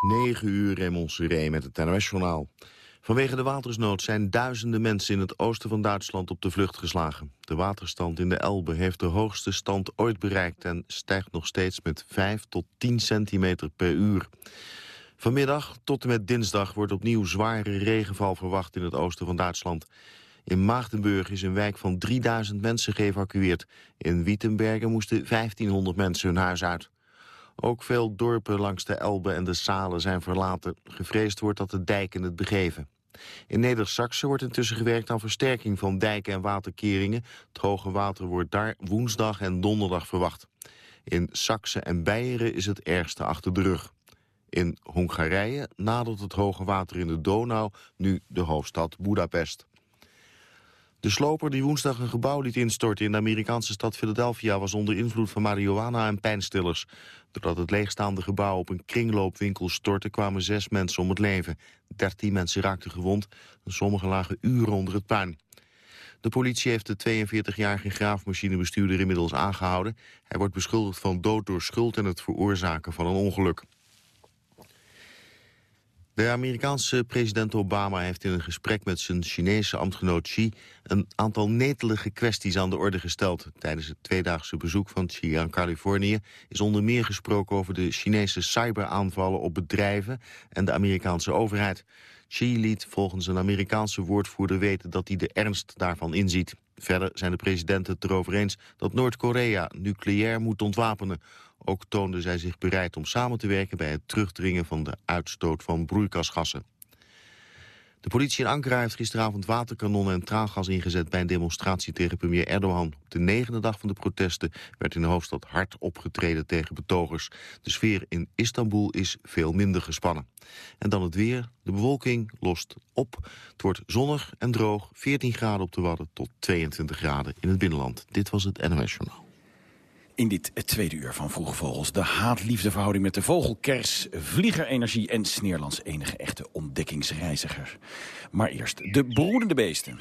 9 uur in Montserrat met het NOS-journaal. Vanwege de watersnood zijn duizenden mensen in het oosten van Duitsland op de vlucht geslagen. De waterstand in de Elbe heeft de hoogste stand ooit bereikt... en stijgt nog steeds met 5 tot 10 centimeter per uur. Vanmiddag tot en met dinsdag wordt opnieuw zware regenval verwacht in het oosten van Duitsland. In Maagdenburg is een wijk van 3000 mensen geëvacueerd. In Wittenbergen moesten 1500 mensen hun huis uit. Ook veel dorpen langs de Elbe en de Salen zijn verlaten. Gevreesd wordt dat de dijken het begeven. In Neder-Saxe wordt intussen gewerkt aan versterking van dijken en waterkeringen. Het hoge water wordt daar woensdag en donderdag verwacht. In Saxe en Beieren is het ergste achter de rug. In Hongarije nadert het hoge water in de Donau nu de hoofdstad Budapest. De sloper die woensdag een gebouw liet instorten in de Amerikaanse stad Philadelphia was onder invloed van marihuana en pijnstillers. Doordat het leegstaande gebouw op een kringloopwinkel stortte kwamen zes mensen om het leven. Dertien mensen raakten gewond en sommigen lagen uren onder het puin. De politie heeft de 42-jarige graafmachinebestuurder inmiddels aangehouden. Hij wordt beschuldigd van dood door schuld en het veroorzaken van een ongeluk. De Amerikaanse president Obama heeft in een gesprek met zijn Chinese ambtgenoot Xi een aantal netelige kwesties aan de orde gesteld. Tijdens het tweedaagse bezoek van Xi aan Californië is onder meer gesproken over de Chinese cyberaanvallen op bedrijven en de Amerikaanse overheid. Xi liet volgens een Amerikaanse woordvoerder weten dat hij de ernst daarvan inziet. Verder zijn de presidenten het erover eens dat Noord-Korea nucleair moet ontwapenen. Ook toonden zij zich bereid om samen te werken bij het terugdringen van de uitstoot van broeikasgassen. De politie in Ankara heeft gisteravond waterkanonnen en traangas ingezet bij een demonstratie tegen premier Erdogan. Op de negende dag van de protesten werd in de hoofdstad hard opgetreden tegen betogers. De sfeer in Istanbul is veel minder gespannen. En dan het weer. De bewolking lost op. Het wordt zonnig en droog. 14 graden op de Wadden tot 22 graden in het binnenland. Dit was het NOS Journaal. In dit tweede uur van Vroege Vogels de haat-liefdeverhouding met de vogelkers, vliegerenergie en Sneerlands enige echte ontdekkingsreiziger. Maar eerst de broedende beesten.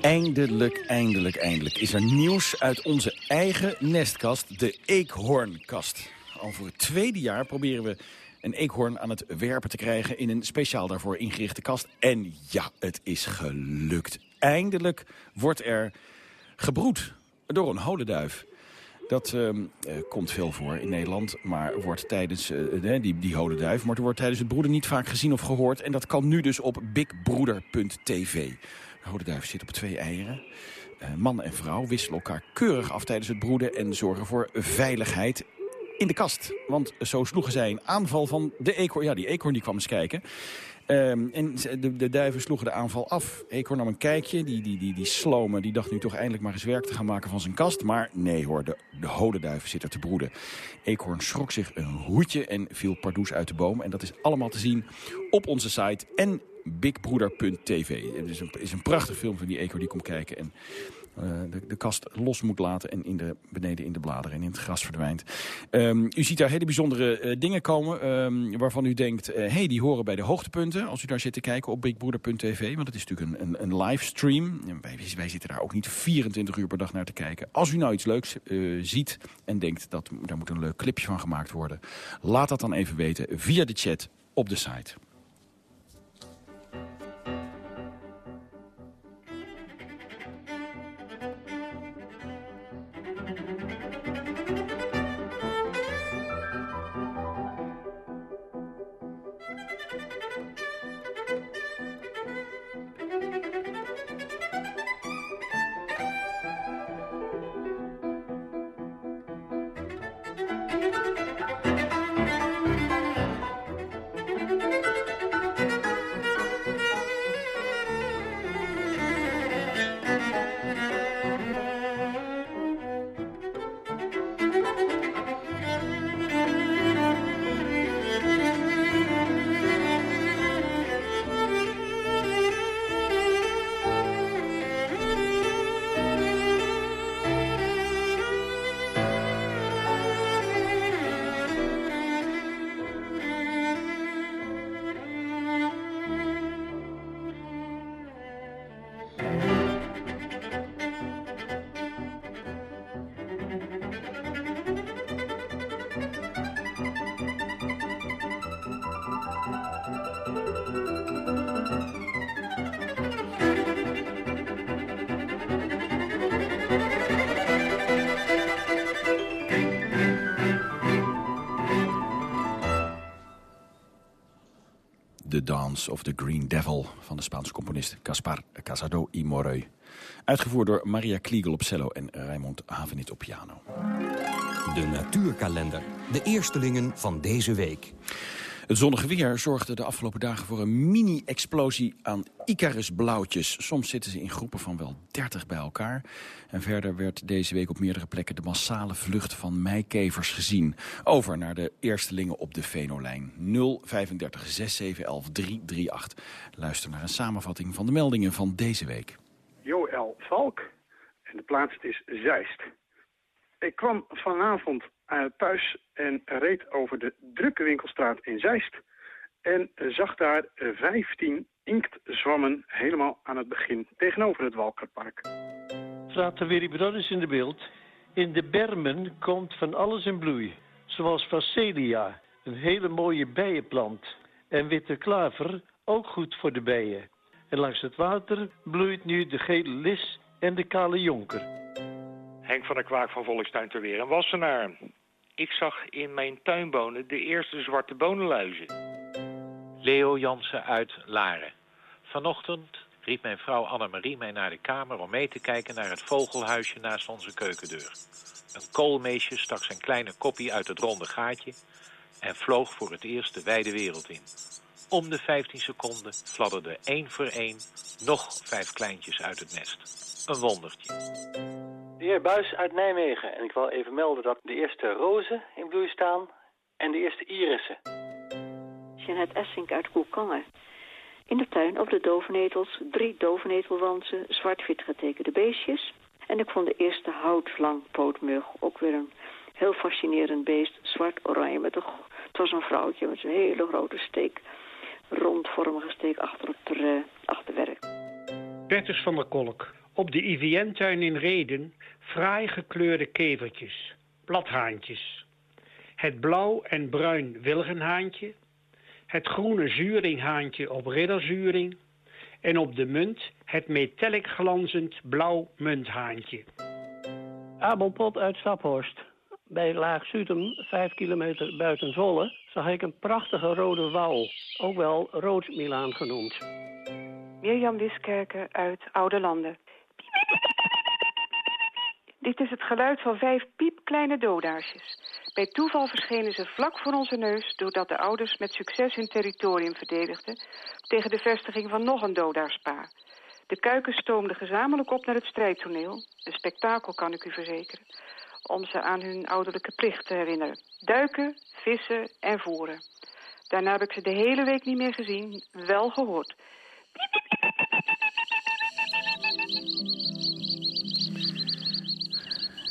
Eindelijk, eindelijk, eindelijk is er nieuws uit onze eigen nestkast, de eekhoornkast. Al voor het tweede jaar proberen we een eekhoorn aan het werpen te krijgen in een speciaal daarvoor ingerichte kast. En ja, het is gelukt. Eindelijk wordt er gebroed door een holenduif. Dat uh, komt veel voor in Nederland, maar wordt tijdens uh, die, die holenduif, maar wordt tijdens het broeden niet vaak gezien of gehoord. En dat kan nu dus op bigbroeder.tv. De holenduif zit op twee eieren. Uh, man en vrouw wisselen elkaar keurig af tijdens het broeden en zorgen voor veiligheid in de kast. Want zo sloegen zij een aanval van de eekhoorn. Ja, die eekhoorn die kwam eens kijken. Um, en de, de, duiven sloegen de aanval af. Eekhoorn nam een kijkje. Die, die, die, die die dacht nu toch eindelijk maar eens werk te gaan maken van zijn kast. Maar nee hoor, de, de hodenduiven zitten te broeden. Eekhoorn schrok zich een hoedje en viel pardoes uit de boom. En dat is allemaal te zien op onze site en bigbroeder.tv. Het is een, is een prachtig film van die eekhoorn die komt kijken. En de, de, kast los moet laten en in de, beneden in de bladeren en in het gras verdwijnt. Um, u ziet daar hele bijzondere uh, dingen komen um, waarvan u denkt, hé, uh, hey, die horen bij de hoogtepunten. Als u daar zit te kijken op bigbroeder.tv, want het is natuurlijk een, een, een livestream. Wij, wij, zitten daar ook niet 24 uur per dag naar te kijken. Als u nou iets leuks ziet en denkt, dat daar moet een leuk clipje van gemaakt worden. Laat dat dan even weten via de chat op de site. Van de Spaanse componist Caspar Casado y Morey. Uitgevoerd door Maria Kliegel op cello en Raymond Havenit op piano. De natuurkalender. De eerstelingen van deze week. Het zonnige weer zorgde de afgelopen dagen voor een mini-explosie aan Icarus-blauwtjes. Soms zitten ze in groepen van wel 30 bij elkaar. En verder werd deze week op meerdere plekken de massale vlucht van meikevers gezien. Over naar de eerstelingen op de Venolijn 035 6711 338. Luister naar een samenvatting van de meldingen van deze week. Joël Valk en de plaats is Zeist. Ik kwam vanavond uh, thuis en reed over de drukke winkelstraat in Zeist. En zag daar 15 inktzwammen helemaal aan het begin tegenover het Walkerpark. Frater Willy Brothers in de beeld. In de bermen komt van alles in bloei. Zoals Facelia, een hele mooie bijenplant. En witte klaver, ook goed voor de bijen. En langs het water bloeit nu de gele lis en de kale jonker. Henk van der Kwaak van Volkstuin ter Weer en Wassenaar. Ik zag in mijn tuinbonen de eerste zwarte bonenluizen. Leo Jansen uit Laren. Vanochtend riep mijn vrouw Annemarie mij naar de kamer om mee te kijken naar het vogelhuisje naast onze keukendeur. Een koolmeesje stak zijn kleine koppie uit het ronde gaatje en vloog voor het eerst de wijde wereld in. Om de 15 seconden fladderden één voor één nog vijf kleintjes uit het nest. Een wondertje. De heer Buis uit Nijmegen. En ik wil even melden dat de eerste rozen in bloei staan en de eerste irissen. Jeanette Essink uit Koelkangen. In de tuin op de dovenetels drie dovenetelwansen, zwart-wit getekende beestjes. En ik vond de eerste houtlangpootmug, ook weer een heel fascinerend beest, zwart-oranje met een... Het was een vrouwtje met een hele grote steek, rondvormige steek achter op het uh, achterwerk. Bertus van der Kolk. Op de IVN-tuin in Reden fraai gekleurde kevertjes, bladhaantjes. Het blauw en bruin wilgenhaantje, het groene zuringhaantje op ridderzuring en op de munt het metallic glanzend blauw munthaantje. Abel Pot uit Staphorst. Bij Laag Zutem, vijf kilometer buiten Zwolle, zag ik een prachtige rode wal, ook wel rood Milaan genoemd. Mirjam Wiskerken uit Oude Landen. Dit is het geluid van vijf piepkleine dodaarsjes. Bij toeval verschenen ze vlak voor onze neus... doordat de ouders met succes hun territorium verdedigden... tegen de vestiging van nog een dodaarspaar. De kuiken stoomden gezamenlijk op naar het strijdtoneel. Een spektakel, kan ik u verzekeren. Om ze aan hun ouderlijke plicht te herinneren. Duiken, vissen en voeren. Daarna heb ik ze de hele week niet meer gezien, wel gehoord.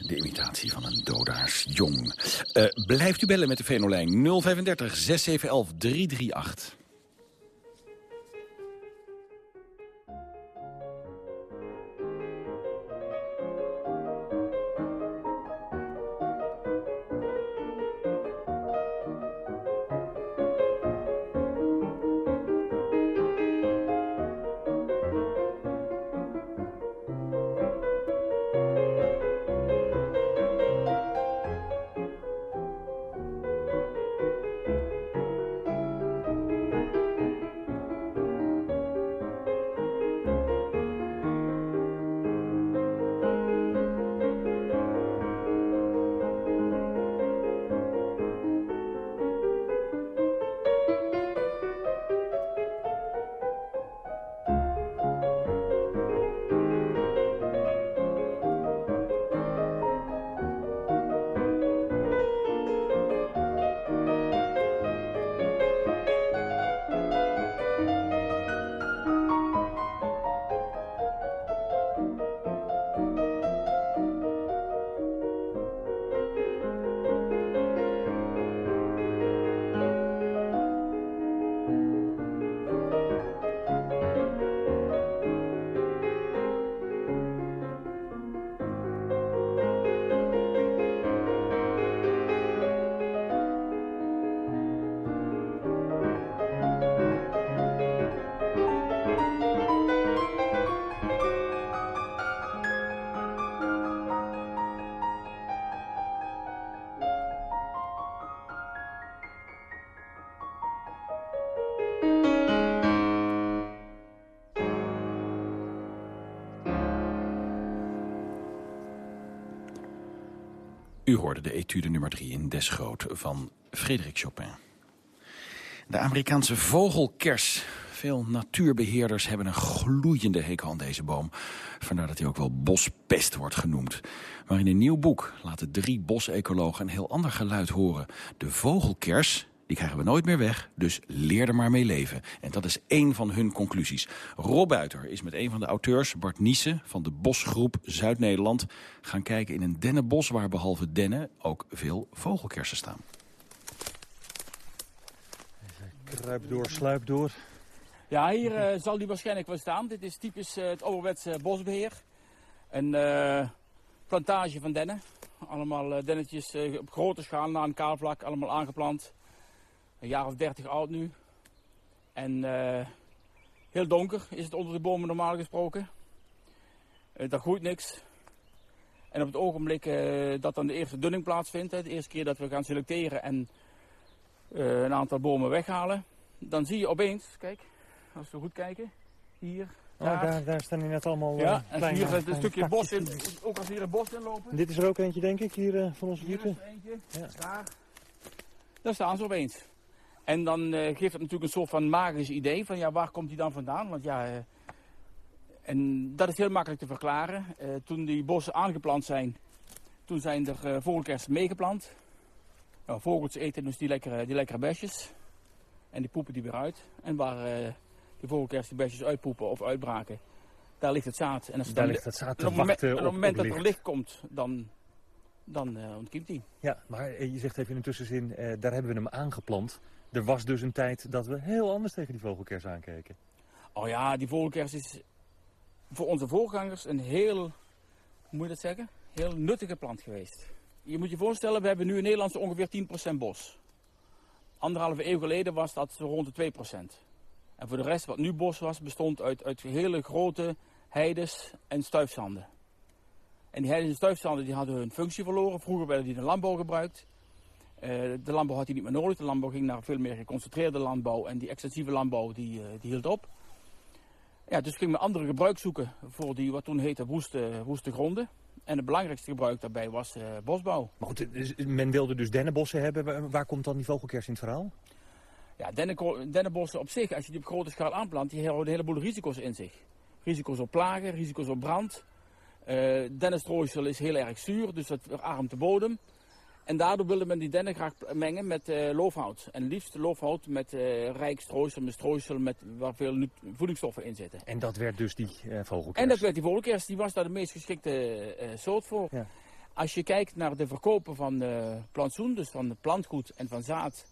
De imitatie van een dodaarsjong. Uh, blijft u bellen met de Venolijn 035 6711 338. U hoorde de etude nummer 3 in Desgroot van Frederik Chopin. De Amerikaanse vogelkers. Veel natuurbeheerders hebben een gloeiende hekel aan deze boom. Vandaar dat hij ook wel bospest wordt genoemd. Maar in een nieuw boek laten drie bosecologen een heel ander geluid horen. De vogelkers, die krijgen we nooit meer weg, dus leer er maar mee leven. En dat is één van hun conclusies. Rob Buiter is met een van de auteurs, Bart Niesen van de Bosgroep Zuid-Nederland... gaan kijken in een dennenbos waar behalve dennen ook veel vogelkersen staan. Kruip door, sluip door. Ja, hier eh, zal die waarschijnlijk wel staan. Dit is typisch eh, het ouderwetse bosbeheer. Een eh, plantage van dennen. Allemaal dennetjes op grote schaal na een kaalvlak, allemaal aangeplant. Een jaar of dertig oud nu. En eh, heel donker is het onder de bomen normaal gesproken. Eh daar groeit niks. En op het ogenblik eh, dat dan de eerste dunning plaatsvindt, hè, de eerste keer dat we gaan selecteren en een aantal bomen weghalen, dan zie je opeens, kijk, als we goed kijken, hier, Oh, daar. daar, staan net allemaal ja, en hier zit een stukje bos in, ook als hier een bos in lopen. Dit is er ook eentje, denk ik, hier van onze Hier voeten. is er eentje, daar. Daar staan ze opeens. En dan eh, geeft het natuurlijk een soort van magisch idee van ja, waar komt die dan vandaan? Want ja, eh, en dat is heel makkelijk te verklaren. Eh, toen die bossen aangeplant zijn, toen zijn er vogelkersen meegeplant. Nou, vogels eten dus die lekkere, die lekkere besjes. En die poepen die weer uit. En waar eh die vogelkersen die besjes uitpoepen of uitbraken, daar ligt het zaad. En als Daar dan- ligt het zaad te op het moment, wachten en op het op- moment op dat er licht. komt, dan, dan eh ontkiemt hij. Ja, maar je zegt even in een tussenzin, daar hebben we hem aangeplant. Er was dus een tijd dat we heel anders tegen die vogelkers aankeken. Oh ja, die vogelkers is voor onze voorgangers een heel, moet je zeggen? Heel nuttige plant geweest. Je moet je voorstellen, we hebben nu in Nederland ongeveer 10% bos. Anderhalve eeuw geleden was dat zo rond de 2%. En voor de rest, wat nu bos was, bestond uit, uit hele grote heides en stuifzanden. En die heides en stuifzanden die hadden hun functie verloren. Vroeger werden die in de landbouw gebruikt. Eh, de landbouw had die niet meer nodig. De landbouw ging naar veel meer geconcentreerde landbouw. En die extensieve landbouw die, eh, die hield op. Ja, dus gingen we andere gebruik zoeken voor die wat toen heette woeste, woeste gronden. En het belangrijkste gebruik daarbij was eh, bosbouw. Maar goed, dus men wilde dus dennenbossen hebben. Waar, komt dan die vogelkers in het verhaal? Ja, dennenbossen op zich, als je die op grote schaal aanplant, die houden een heleboel risico's in zich. Risico's op plagen, risico's op brand. Eh dennenstrooisel is heel erg zuur, dus dat verarmt de bodem. En daardoor wilde men die dennen graag mengen met eh, loofhout. En liefst loofhout met eh, rijk strooisel, met strooisel met, waar veel voedingsstoffen in zitten. En dat werd dus die eh, vogelkers. En dat werd die vogelkers, die was daar de meest geschikte soort voor. Ja. Als je kijkt naar de verkopen van plantsoen, dus van plantgoed en van zaad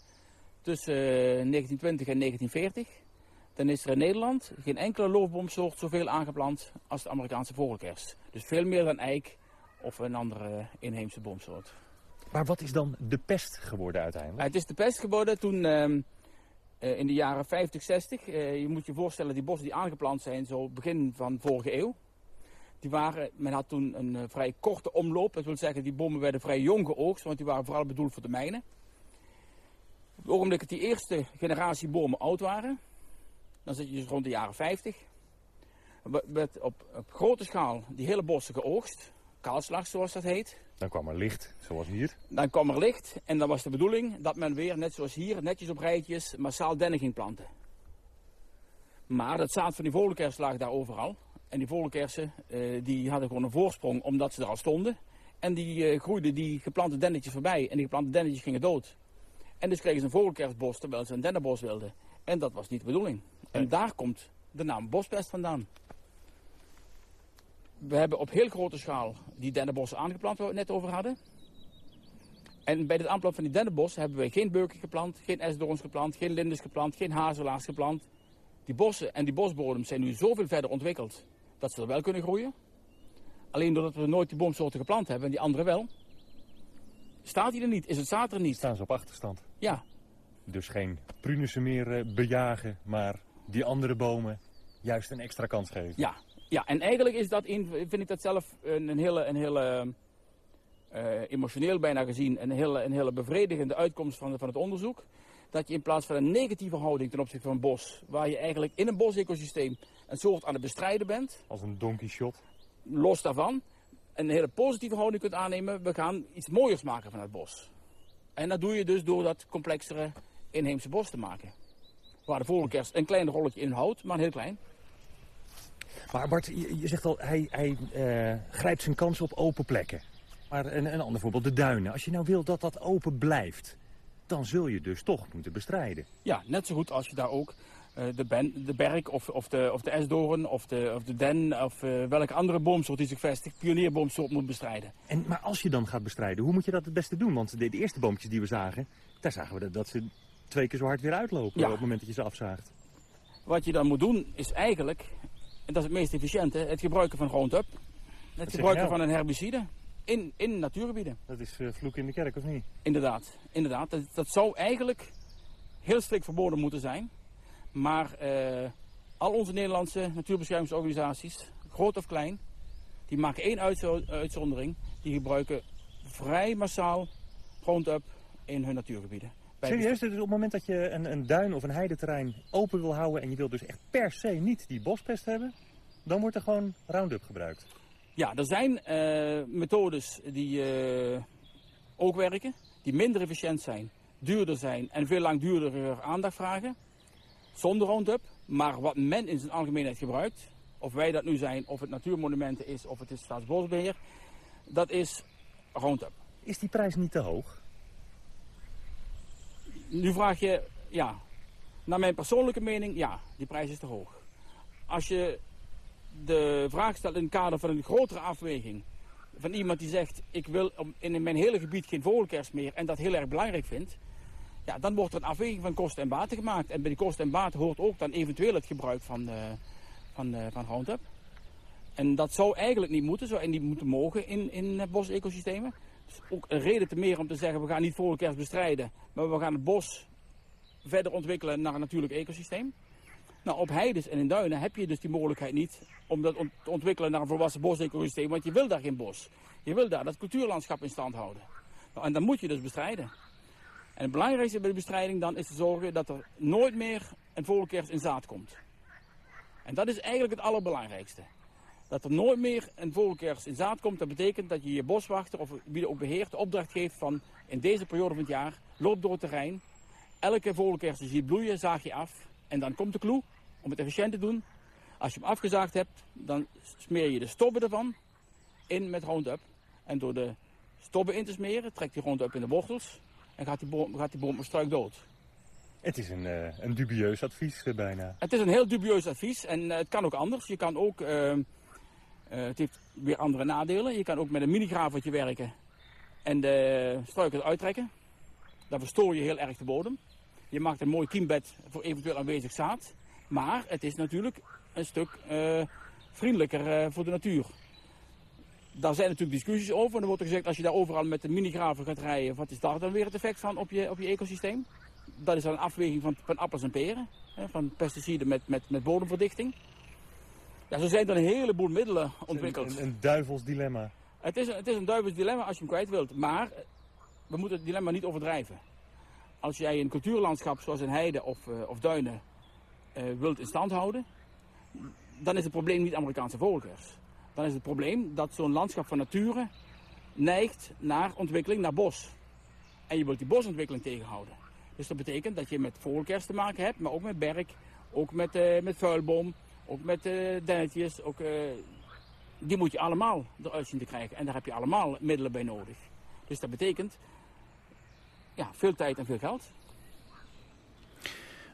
tussen eh, 1920 en 1940, dan is er in Nederland geen enkele loofboomsoort zoveel aangeplant als de Amerikaanse vogelkers. Dus veel meer dan eik of een andere inheemse boomsoort. Maar wat is dan de pest geworden uiteindelijk? Uh, het is de pest geworden toen ehm, eh, in de jaren 50, 60. eh, je moet je voorstellen, die bossen die aangeplant zijn zo begin van vorige eeuw. Die waren, men had toen een eh, vrij korte omloop. Dat wil zeggen, die bomen werden vrij jong geoogst, want die waren vooral bedoeld voor de mijnen. Op het ogenblik dat die eerste generatie bomen oud waren, dan zit je dus rond de jaren 50. We- werd op grote schaal die hele bossen geoogst. Kaalslag, zoals dat heet. Dan kwam er licht, zoals hier. Dan kwam er licht en dan was de bedoeling dat men weer, net zoals hier, netjes op rijtjes, massaal dennen ging planten. Maar dat zaad van die vogelkers lag daar overal. En die vogelkersen eh, die hadden gewoon een voorsprong omdat ze er al stonden. En die eh, groeiden die geplante dennetjes voorbij en die geplante dennetjes gingen dood. En dus kregen ze een vogelkersbos terwijl ze een dennenbos wilden. En dat was niet de bedoeling. En daar komt de naam bospest vandaan. We hebben op heel grote schaal die dennenbossen aangeplant waar we het net over hadden. En bij het aanplant van die dennenbos hebben we geen beuken geplant, geen esdoorns geplant, geen lindens geplant, geen hazelaars geplant. Die bossen en die bosbodems zijn nu zoveel verder ontwikkeld dat ze er wel kunnen groeien. Alleen doordat we nooit die boomsoorten geplant hebben en die andere wel, staat die er niet, is het zaad er niet. Staan ze op achterstand. Ja, Dus geen prunissen meer eh, bejagen, maar die andere bomen juist een extra kans geven. ja, ja. En eigenlijk is dat, een, vind ik dat zelf een, een hele, een hele eh, emotioneel bijna gezien, een hele, een hele bevredigende uitkomst van, van het onderzoek. Dat je in plaats van een negatieve houding ten opzichte van een bos, waar je eigenlijk in een bosecosysteem een soort aan het bestrijden bent, Als een donkey shot. los daarvan, een hele positieve houding kunt aannemen. We gaan iets mooiers maken van het bos. En dat doe je dus door dat complexere inheemse bos te maken. Waar de vorige kerst een klein rolletje in houdt, maar heel klein. Maar Bart, je, je zegt al, hij, hij eh, grijpt zijn kans op open plekken. Maar een, een ander voorbeeld, de duinen. Als je nou wil dat dat open blijft, dan zul je dus toch moeten bestrijden. Ja, net zo goed als je daar ook eh, de, ben, de berk of, of, de, of de esdoorn of de, of de den of eh, welke andere boomsoort die zich vestigt, pionierboomsoort moet bestrijden. En, maar als je dan gaat bestrijden, hoe moet je dat het beste doen? Want de, de eerste boompjes die we zagen, daar zagen we dat, dat ze twee keer zo hard weer uitlopen Ja. op het moment dat je ze afzaagt. Wat je dan moet doen is eigenlijk, en dat is het meest efficiënte, het gebruiken van Roundup. Het gebruiken nou? van een herbicide in, in natuurgebieden. Dat is eh, vloek in de kerk, of niet? Inderdaad, inderdaad. Dat, dat zou eigenlijk heel strikt verboden moeten zijn. Maar eh, al onze Nederlandse natuurbeschermingsorganisaties, groot of klein, die maken één uitzo- uitzondering. Die gebruiken vrij massaal Roundup in hun natuurgebieden. Serieus? Dus op het moment dat je een, een duin of een heideterrein open wil houden... en je wil dus echt per se niet die bospest hebben... dan wordt er gewoon Roundup gebruikt. Ja, er zijn eh, methodes die eh, ook werken, die minder efficiënt zijn, duurder zijn en veel langduriger aandacht vragen. Zonder Roundup. Maar wat men in zijn algemeenheid gebruikt, of wij dat nu zijn, of het natuurmonumenten is, of het is staatsbosbeheer, dat is Roundup. Is die prijs niet te hoog? Nu vraag je, ja, naar mijn persoonlijke mening, ja, die prijs is te hoog. Als je de vraag stelt in het kader van een grotere afweging, van iemand die zegt, ik wil in mijn hele gebied geen vogelkers meer en dat heel erg belangrijk vindt, ja, dan wordt er een afweging van kosten en baten gemaakt. En bij die kosten en baten hoort ook dan eventueel het gebruik van, eh van, eh van Roundup. En dat zou eigenlijk niet moeten, zou niet moeten mogen in, in eh, bosecosystemen. Ook een reden te meer om te zeggen, we gaan niet vogelkers bestrijden, maar we gaan het bos verder ontwikkelen naar een natuurlijk ecosysteem. Nou, op heides en in duinen heb je dus die mogelijkheid niet om dat te ontwikkelen naar een volwassen bosecosysteem, want je wil daar geen bos. Je wil daar dat cultuurlandschap in stand houden. Nou, en dan moet je dus bestrijden. En het belangrijkste bij de bestrijding dan is te zorgen dat er nooit meer een vogelkers in zaad komt. En dat is eigenlijk het allerbelangrijkste. Dat er nooit meer een vogelkers in zaad komt, dat betekent dat je je boswachter of wie er ook beheert de opdracht geeft van in deze periode van het jaar, loop door het terrein. Elke vogelkers die je ziet bloeien, zaag je af. En dan komt de clue om het efficiënt te doen. Als je hem afgezaagd hebt, dan smeer je de stobben ervan in met Roundup. En door de stobben in te smeren, trekt die Roundup in de wortels en gaat die boom, gaat die dood. Het is een, eh, een dubieus advies eh, bijna. Het is een heel dubieus advies en eh, het kan ook anders. Je kan ook, eh, eh, het heeft weer andere nadelen. Je kan ook met een minigravertje werken en de struiken eruit trekken. Dan verstoor je heel erg de bodem. Je maakt een mooi kiembed voor eventueel aanwezig zaad. Maar het is natuurlijk een stuk eh, vriendelijker eh, voor de natuur. Daar zijn natuurlijk discussies over. Er wordt gezegd, als je daar overal met de minigraver gaat rijden, wat is daar dan weer het effect van op je, op je ecosysteem? Dat is dan een afweging van, van appels en peren. Hè, van pesticiden met, met, met bodemverdichting. Ja, zo zijn er een heleboel middelen ontwikkeld. Een, een duivels dilemma. Het is, een- het is een duivels dilemma als je hem kwijt wilt. Maar eh, we moeten het dilemma niet overdrijven. Als jij een cultuurlandschap zoals een heide of, eh, of duinen eh, wilt in stand houden, dan is het probleem niet Amerikaanse vogelkers. Dan is het probleem dat zo'n landschap van nature neigt naar ontwikkeling, naar bos. En je wilt die bosontwikkeling tegenhouden. Dus dat betekent dat je met vogelkers te maken hebt, maar ook met berk, ook met, eh, met vuilboom, ook met eh dennetjes. Ook, eh, die moet je allemaal eruit zien te krijgen. En daar heb je allemaal middelen bij nodig. Dus dat betekent ja, veel tijd en veel geld.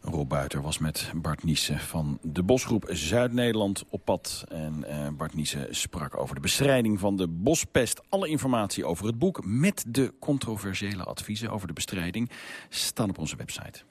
Rob Buiter was met Bart Niesen van de Bosgroep Zuid-Nederland op pad. En eh, Bart Niesen sprak over de bestrijding van de bospest. Alle informatie over het boek met de controversiële adviezen over de bestrijding staan op onze website.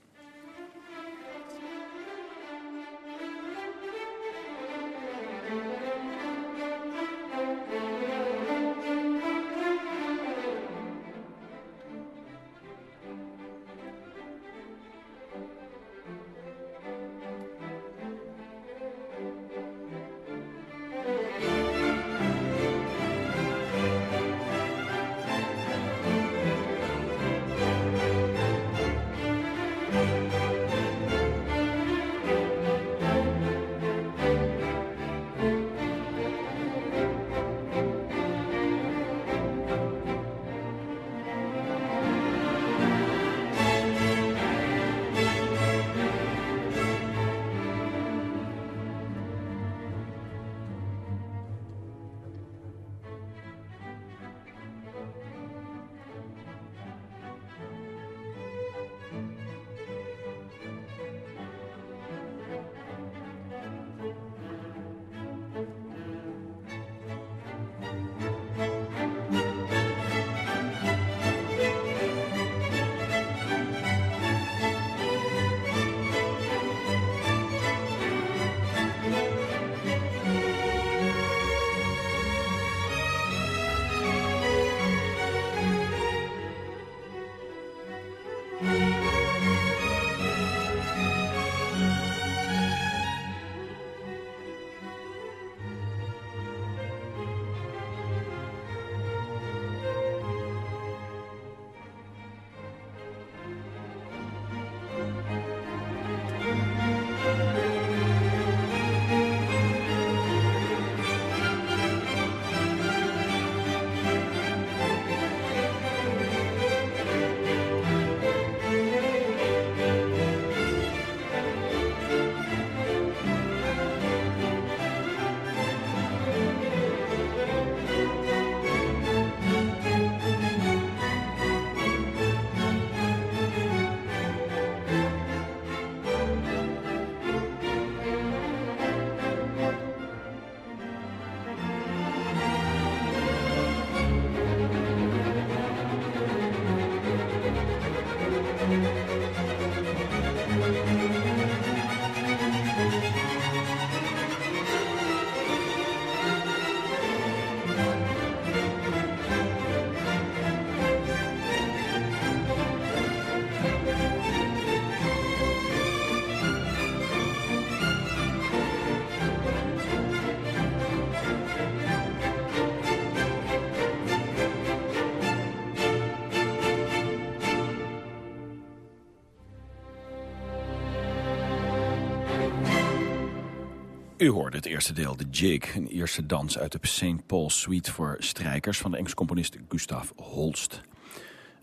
U hoorde het eerste deel, de Jig, een eerste dans uit de St. Paul Suite voor strijkers van de Engelse componist Gustav Holst.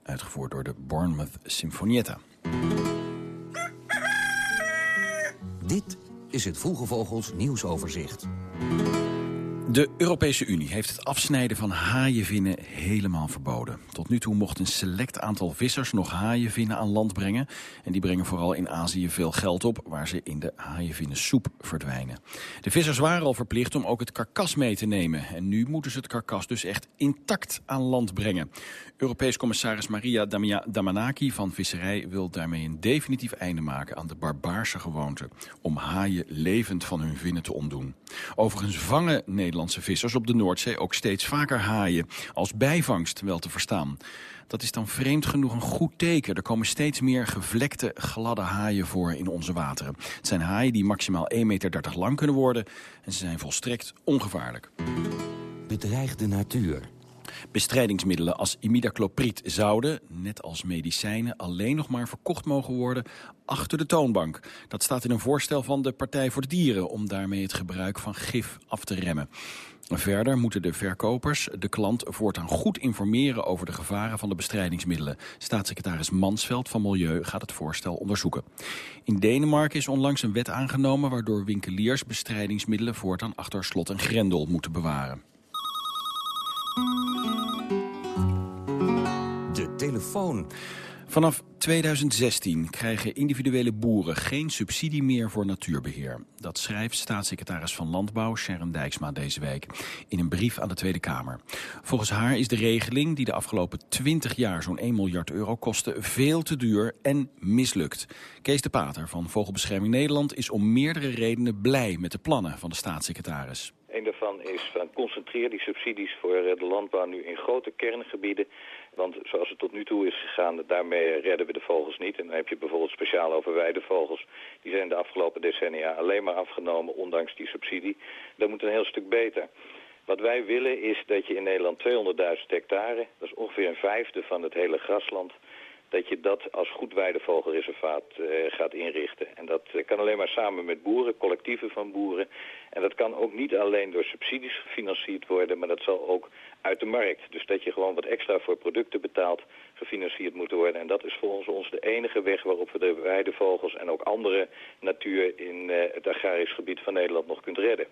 Uitgevoerd door de Bournemouth Symfonietta. Dit is het Vroege Vogels nieuwsoverzicht. De Europese Unie heeft het afsnijden van haaienvinnen helemaal verboden. Tot nu toe mocht een select aantal vissers nog haaienvinnen aan land brengen. En die brengen vooral in Azië veel geld op, waar ze in de haaienvinnensoep verdwijnen. De vissers waren al verplicht om ook het karkas mee te nemen. En nu moeten ze het karkas dus echt intact aan land brengen. Europees commissaris Maria Damanaki van Visserij wil daarmee een definitief einde maken aan de barbaarse gewoonte om haaien levend van hun vinnen te ontdoen. Overigens vangen Nederlandse vissers op de Noordzee ook steeds vaker haaien, als bijvangst wel te verstaan. Dat is dan vreemd genoeg een goed teken. Er komen steeds meer gevlekte, gladde haaien voor in onze wateren. Het zijn haaien die maximaal 1,30 meter lang kunnen worden en ze zijn volstrekt ongevaarlijk. Bedreigde natuur. Bestrijdingsmiddelen als imidacloprid zouden, net als medicijnen, alleen nog maar verkocht mogen worden achter de toonbank. Dat staat in een voorstel van de Partij voor de Dieren om daarmee het gebruik van gif af te remmen. Verder moeten de verkopers de klant voortaan goed informeren over de gevaren van de bestrijdingsmiddelen. Staatssecretaris Mansveld van Milieu gaat het voorstel onderzoeken. In Denemarken is onlangs een wet aangenomen waardoor winkeliers bestrijdingsmiddelen voortaan achter slot en grendel moeten bewaren. Telefoon. Vanaf 2016 krijgen individuele boeren geen subsidie meer voor natuurbeheer. Dat schrijft staatssecretaris van Landbouw Sharon Dijksma deze week in een brief aan de Tweede Kamer. Volgens haar is de regeling die de afgelopen 20 jaar zo'n 1 miljard euro kostte veel te duur en mislukt. Kees de Pater van Vogelbescherming Nederland is om meerdere redenen blij met de plannen van de staatssecretaris. Een daarvan is van concentreer die subsidies voor de landbouw nu in grote kerngebieden want zoals het tot nu toe is gegaan, daarmee redden we de vogels niet. En dan heb je bijvoorbeeld speciaal over weidevogels. Die zijn de afgelopen decennia alleen maar afgenomen, ondanks die subsidie. Dat moet een heel stuk beter. Wat wij willen is dat je in Nederland 200.000 hectare, dat is ongeveer een vijfde van het hele grasland, dat je dat als goed weidevogelreservaat uh, gaat inrichten. En dat uh, kan alleen maar samen met boeren, collectieven van boeren. En dat kan ook niet alleen door subsidies gefinancierd worden, maar dat zal ook uit de markt. Dus dat je gewoon wat extra voor producten betaalt, gefinancierd moet worden. En dat is volgens ons de enige weg waarop we de weidevogels en ook andere natuur in uh, het agrarisch gebied van Nederland nog kunt redden.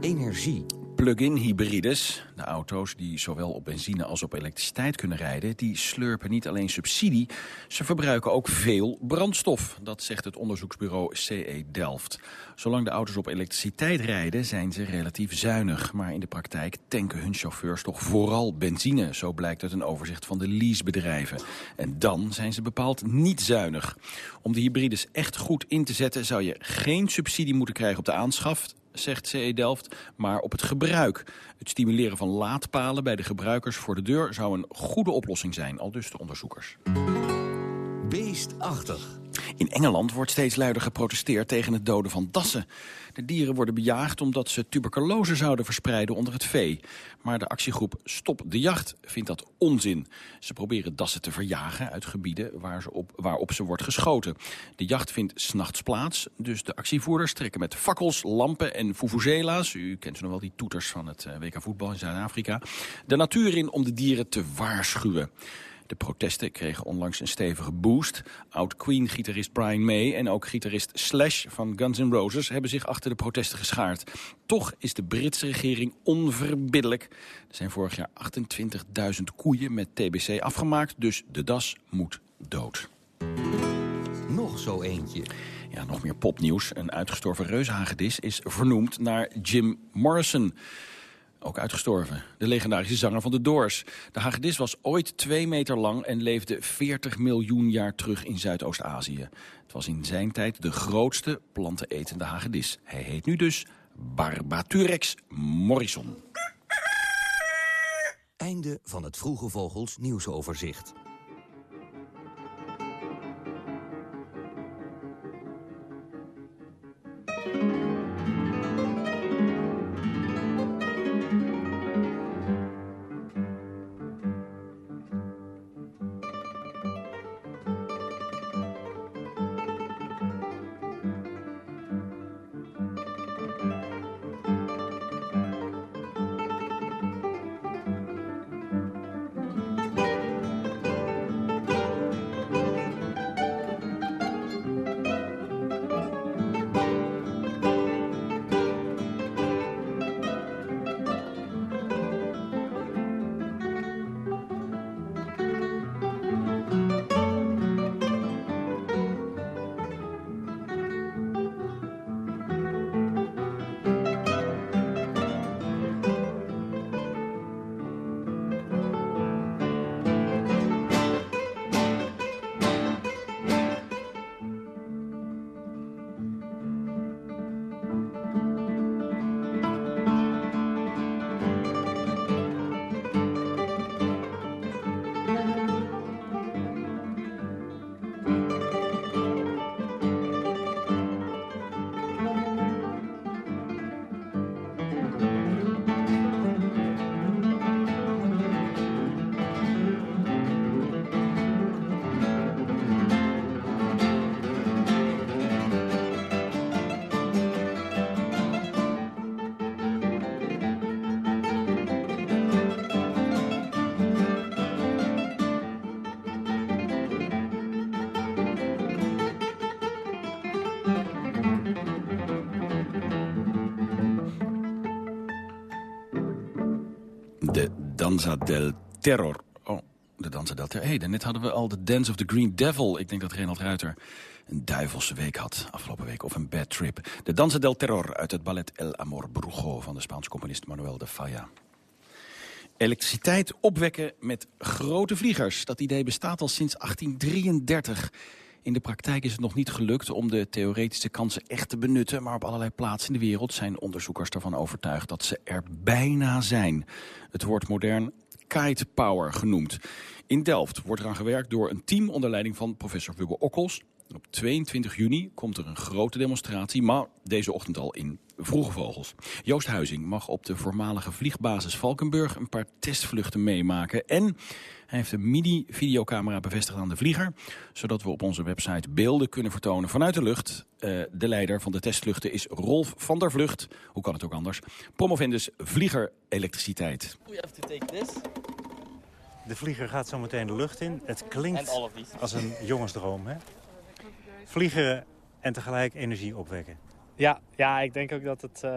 Energie plug-in hybrides, de auto's die zowel op benzine als op elektriciteit kunnen rijden... die slurpen niet alleen subsidie, ze verbruiken ook veel brandstof. Dat zegt het onderzoeksbureau CE Delft. Zolang de auto's op elektriciteit rijden zijn ze relatief zuinig. Maar in de praktijk tanken hun chauffeurs toch vooral benzine. Zo blijkt uit een overzicht van de leasebedrijven. En dan zijn ze bepaald niet zuinig. Om de hybrides echt goed in te zetten zou je geen subsidie moeten krijgen op de aanschaf zegt CE Delft, maar op het gebruik. Het stimuleren van laadpalen bij de gebruikers voor de deur zou een goede oplossing zijn, al dus de onderzoekers. Beestachtig. In Engeland wordt steeds luider geprotesteerd tegen het doden van dassen. De dieren worden bejaagd omdat ze tuberculose zouden verspreiden onder het vee. Maar de actiegroep Stop de Jacht vindt dat onzin. Ze proberen dassen te verjagen uit gebieden waar ze op, waarop ze wordt geschoten. De jacht vindt s'nachts plaats, dus de actievoerders trekken met fakkels, lampen en fufuzela's... u kent ze nog wel die toeters van het eh, WK voetbal in Zuid-Afrika... de natuur in om de dieren te waarschuwen. De protesten kregen onlangs een stevige boost. Oud-Queen-gitarist Brian May en ook gitarist Slash van Guns N' Roses... hebben zich achter de protesten geschaard. Toch is de Britse regering onverbiddelijk. Er zijn vorig jaar 28.000 koeien met TBC afgemaakt, dus de das moet dood. Nog zo eentje. Ja, nog meer popnieuws. Een uitgestorven reushagedis is vernoemd naar Jim Morrison... Ook uitgestorven. De legendarische zanger van de Doors. De hagedis was ooit twee meter lang en leefde 40 miljoen jaar terug in Zuidoost-Azië. Het was in zijn tijd de grootste plantenetende hagedis. Hij heet nu dus Barbaturex morrison. Einde van het Vroege Vogels nieuwsoverzicht. Danza del Terror. Oh, de Danza del Terror. Hé, hey, net hadden we al de Dance of the Green Devil. Ik denk dat Renald Ruiter een duivelse week had afgelopen week. Of een bad trip. De Danza del Terror uit het ballet El Amor Brujo... van de Spaanse componist Manuel de Falla. Elektriciteit opwekken met grote vliegers. Dat idee bestaat al sinds 1833. In de praktijk is het nog niet gelukt om de theoretische kansen echt te benutten... maar op allerlei plaatsen in de wereld zijn onderzoekers ervan overtuigd dat ze er bijna zijn. Het wordt modern kite power genoemd. In Delft wordt eraan gewerkt door een team onder leiding van professor Wubbe Okkels... Op 22 juni komt er een grote demonstratie, maar deze ochtend al in Vroege Vogels. Joost Huizing mag op de voormalige vliegbasis Valkenburg een paar testvluchten meemaken. En hij heeft een mini-videocamera bevestigd aan de vlieger, zodat we op onze website beelden kunnen vertonen vanuit de lucht. Uh, de leider van de testvluchten is Rolf van der Vlucht. Hoe kan het ook anders? Promovendus Vlieger Elektriciteit. We have to take this. De vlieger gaat zo meteen de lucht in. Het klinkt als een jongensdroom, hè? Vliegen en tegelijk energie opwekken. Ja, ja ik denk ook dat het uh,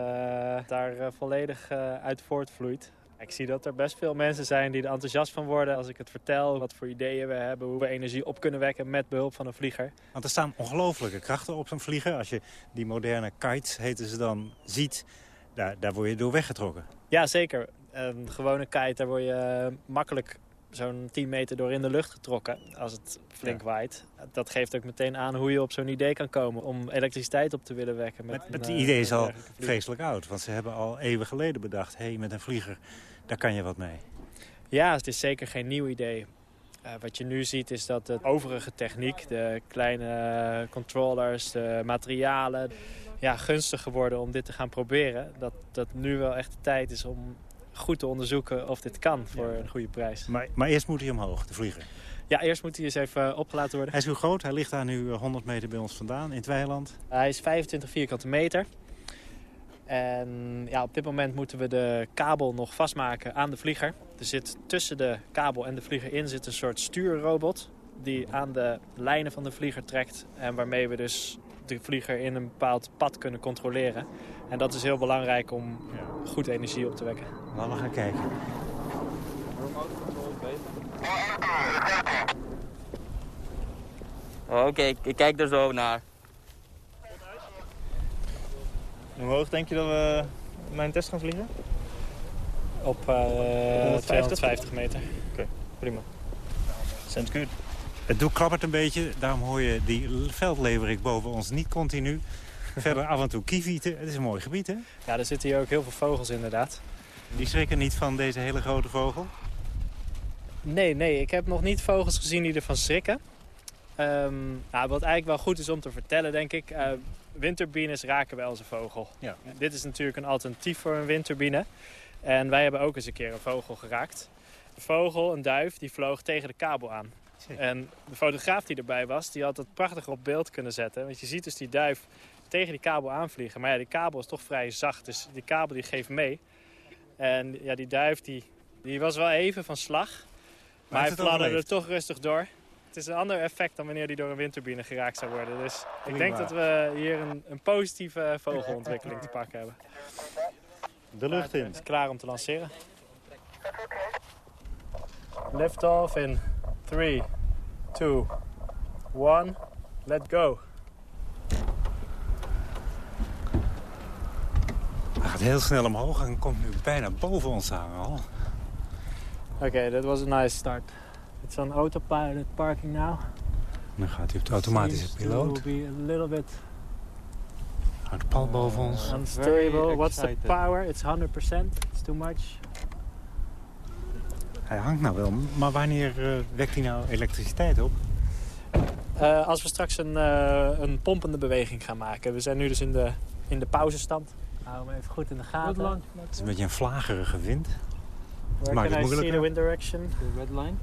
daar uh, volledig uh, uit voortvloeit. Ik zie dat er best veel mensen zijn die er enthousiast van worden als ik het vertel. Wat voor ideeën we hebben, hoe we energie op kunnen wekken met behulp van een vlieger. Want er staan ongelofelijke krachten op zo'n vlieger. Als je die moderne kites, heten ze dan, ziet, daar, daar word je door weggetrokken. Ja, zeker. Een gewone kite, daar word je makkelijk zo'n 10 meter door in de lucht getrokken als het flink ja. waait. Dat geeft ook meteen aan hoe je op zo'n idee kan komen om elektriciteit op te willen wekken. Met, met die idee is al vreselijk oud, want ze hebben al eeuwen geleden bedacht... hé, hey, met een vlieger, daar kan je wat mee. Ja, het is zeker geen nieuw idee. Uh, wat je nu ziet is dat de overige techniek, de kleine controllers, de materialen... Ja, gunstig geworden om dit te gaan proberen. Dat, dat nu wel echt de tijd is om goed te onderzoeken of dit kan voor ja. een goede prijs. Maar, maar eerst moet hij omhoog, de vlieger? Ja, eerst moet hij eens even opgelaten worden. Hij is hoe groot? Hij ligt daar nu 100 meter bij ons vandaan, in het weiland. Hij is 25 vierkante meter. En ja, op dit moment moeten we de kabel nog vastmaken aan de vlieger. Er zit tussen de kabel en de vlieger in zit een soort stuurrobot... die aan de lijnen van de vlieger trekt... en waarmee we dus de vlieger in een bepaald pad kunnen controleren. En dat is heel belangrijk om goed energie op te wekken. Laten we gaan kijken. Oké, okay, ik kijk er zo naar. Hoe hoog denk je dat we mijn test gaan vliegen? Op uh, 250 meter. Oké, okay, prima. Sounds good. Het doek klappert een beetje, daarom hoor je die veldleverik boven ons niet continu. Verder af en toe kievieten. Het is een mooi gebied, hè? Ja, er zitten hier ook heel veel vogels inderdaad. Die schrikken niet van deze hele grote vogel? Nee, nee. Ik heb nog niet vogels gezien die ervan schrikken. Um, nou, wat eigenlijk wel goed is om te vertellen, denk ik... Uh, windturbines raken wel eens een vogel. Ja. Dit is natuurlijk een alternatief voor een windturbine. En wij hebben ook eens een keer een vogel geraakt. De vogel, een duif, die vloog tegen de kabel aan. En de fotograaf die erbij was, die had het prachtig op beeld kunnen zetten. Want je ziet dus die duif tegen die kabel aanvliegen. Maar ja, die kabel is toch vrij zacht, dus die kabel die geeft mee. En ja, die duif die, die was wel even van slag. Maar, maar hij fladderde er toch rustig door. Het is een ander effect dan wanneer die door een windturbine geraakt zou worden. Dus ik denk dat we hier een, een positieve vogelontwikkeling te pakken hebben. De lucht in. Het is klaar om te lanceren. Lift off in 3, 2, 1. Let go. Hij gaat heel snel omhoog en komt nu bijna boven ons hangen al. Oké, okay, that was a nice start. It's on autopilot parking now. Dan gaat hij op de automatische piloot. To be a little bit Houdt pal boven ons. Unstable. What's the power? It's 100%. It's too much. Hij hangt nou wel, maar wanneer uh, wekt hij nou elektriciteit op? Uh, als we straks een, uh, een pompende beweging gaan maken. We zijn nu dus in de, in de pauzestand. Hou hem even goed in de gaten. Het is een beetje een vlagerige wind. Where Maakt can het I see the wind direction? The red line.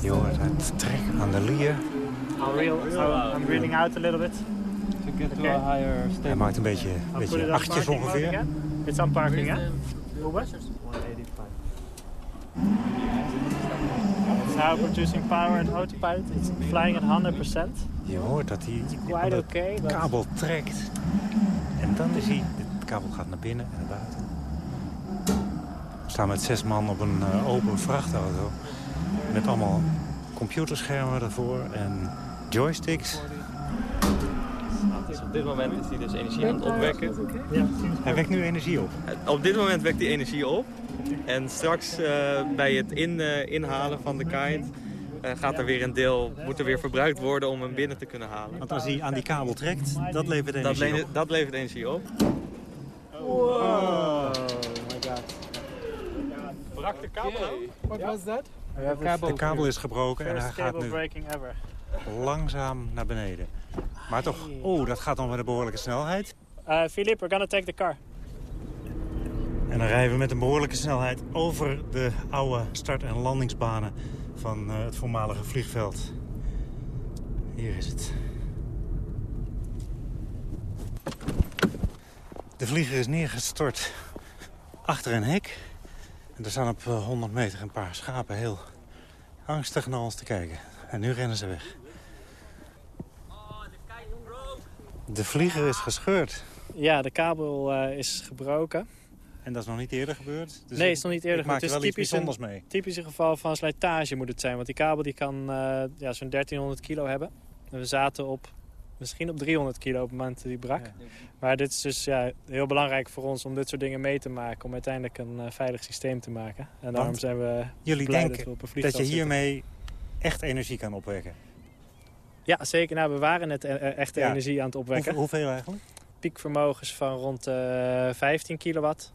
Je hoort het trek aan de lier. I'll reel, so I'm reeling out a little bit. To get to a higher state. Hij maakt een beetje, een beetje achtjes ongeveer. It's on parking, hè? What? 185. Now producing power and autopilot. It's flying at 100%. Je hoort dat hij quite okay, kabel trekt. En dan is hij de De kabel gaat naar binnen en naar buiten. We staan met zes man op een uh, open vrachtauto. Met allemaal computerschermen ervoor en joysticks. Op dit moment is hij dus energie aan het opwekken. Ja. Hij wekt nu energie op? Op dit moment wekt hij energie op. En straks uh, bij het in, uh, inhalen van de kite uh, gaat er weer een deel, moet er weer verbruikt worden om hem binnen te kunnen halen. Want als hij aan die kabel trekt, dat levert energie dat op? Dat levert energie op. Wow, oh my god. Brak de kabel Wat was dat? De kabel is gebroken en hij gaat nu ever. langzaam naar beneden. Maar toch, oh, dat gaat dan met een behoorlijke snelheid. Uh, Philip, we're gonna take the car. En dan rijden we met een behoorlijke snelheid over de oude start- en landingsbanen van uh, het voormalige vliegveld. Hier is het. De vlieger is neergestort achter een hek. En er staan op 100 meter een paar schapen heel angstig naar ons te kijken. En nu rennen ze weg. De vlieger is gescheurd. Ja, de kabel uh, is gebroken. En dat is nog niet eerder gebeurd? Dus nee, het is nog niet eerder gebeurd. Het is typisch een mee. typisch geval van slijtage moet het zijn. Want die kabel die kan uh, ja, zo'n 1300 kilo hebben. En we zaten op misschien op 300 kilo op het moment dat die brak. Ja. Maar dit is dus ja, heel belangrijk voor ons om dit soort dingen mee te maken. Om uiteindelijk een uh, veilig systeem te maken. En daarom zijn we Jullie blij denken dat, we op een dat je zitten. hiermee echt energie kan opwekken? Ja, zeker. Nou, we waren net echte Ja. energie aan het opwekken. Hoeveel, hoeveel eigenlijk? Piekvermogens van rond uh, 15 kilowatt.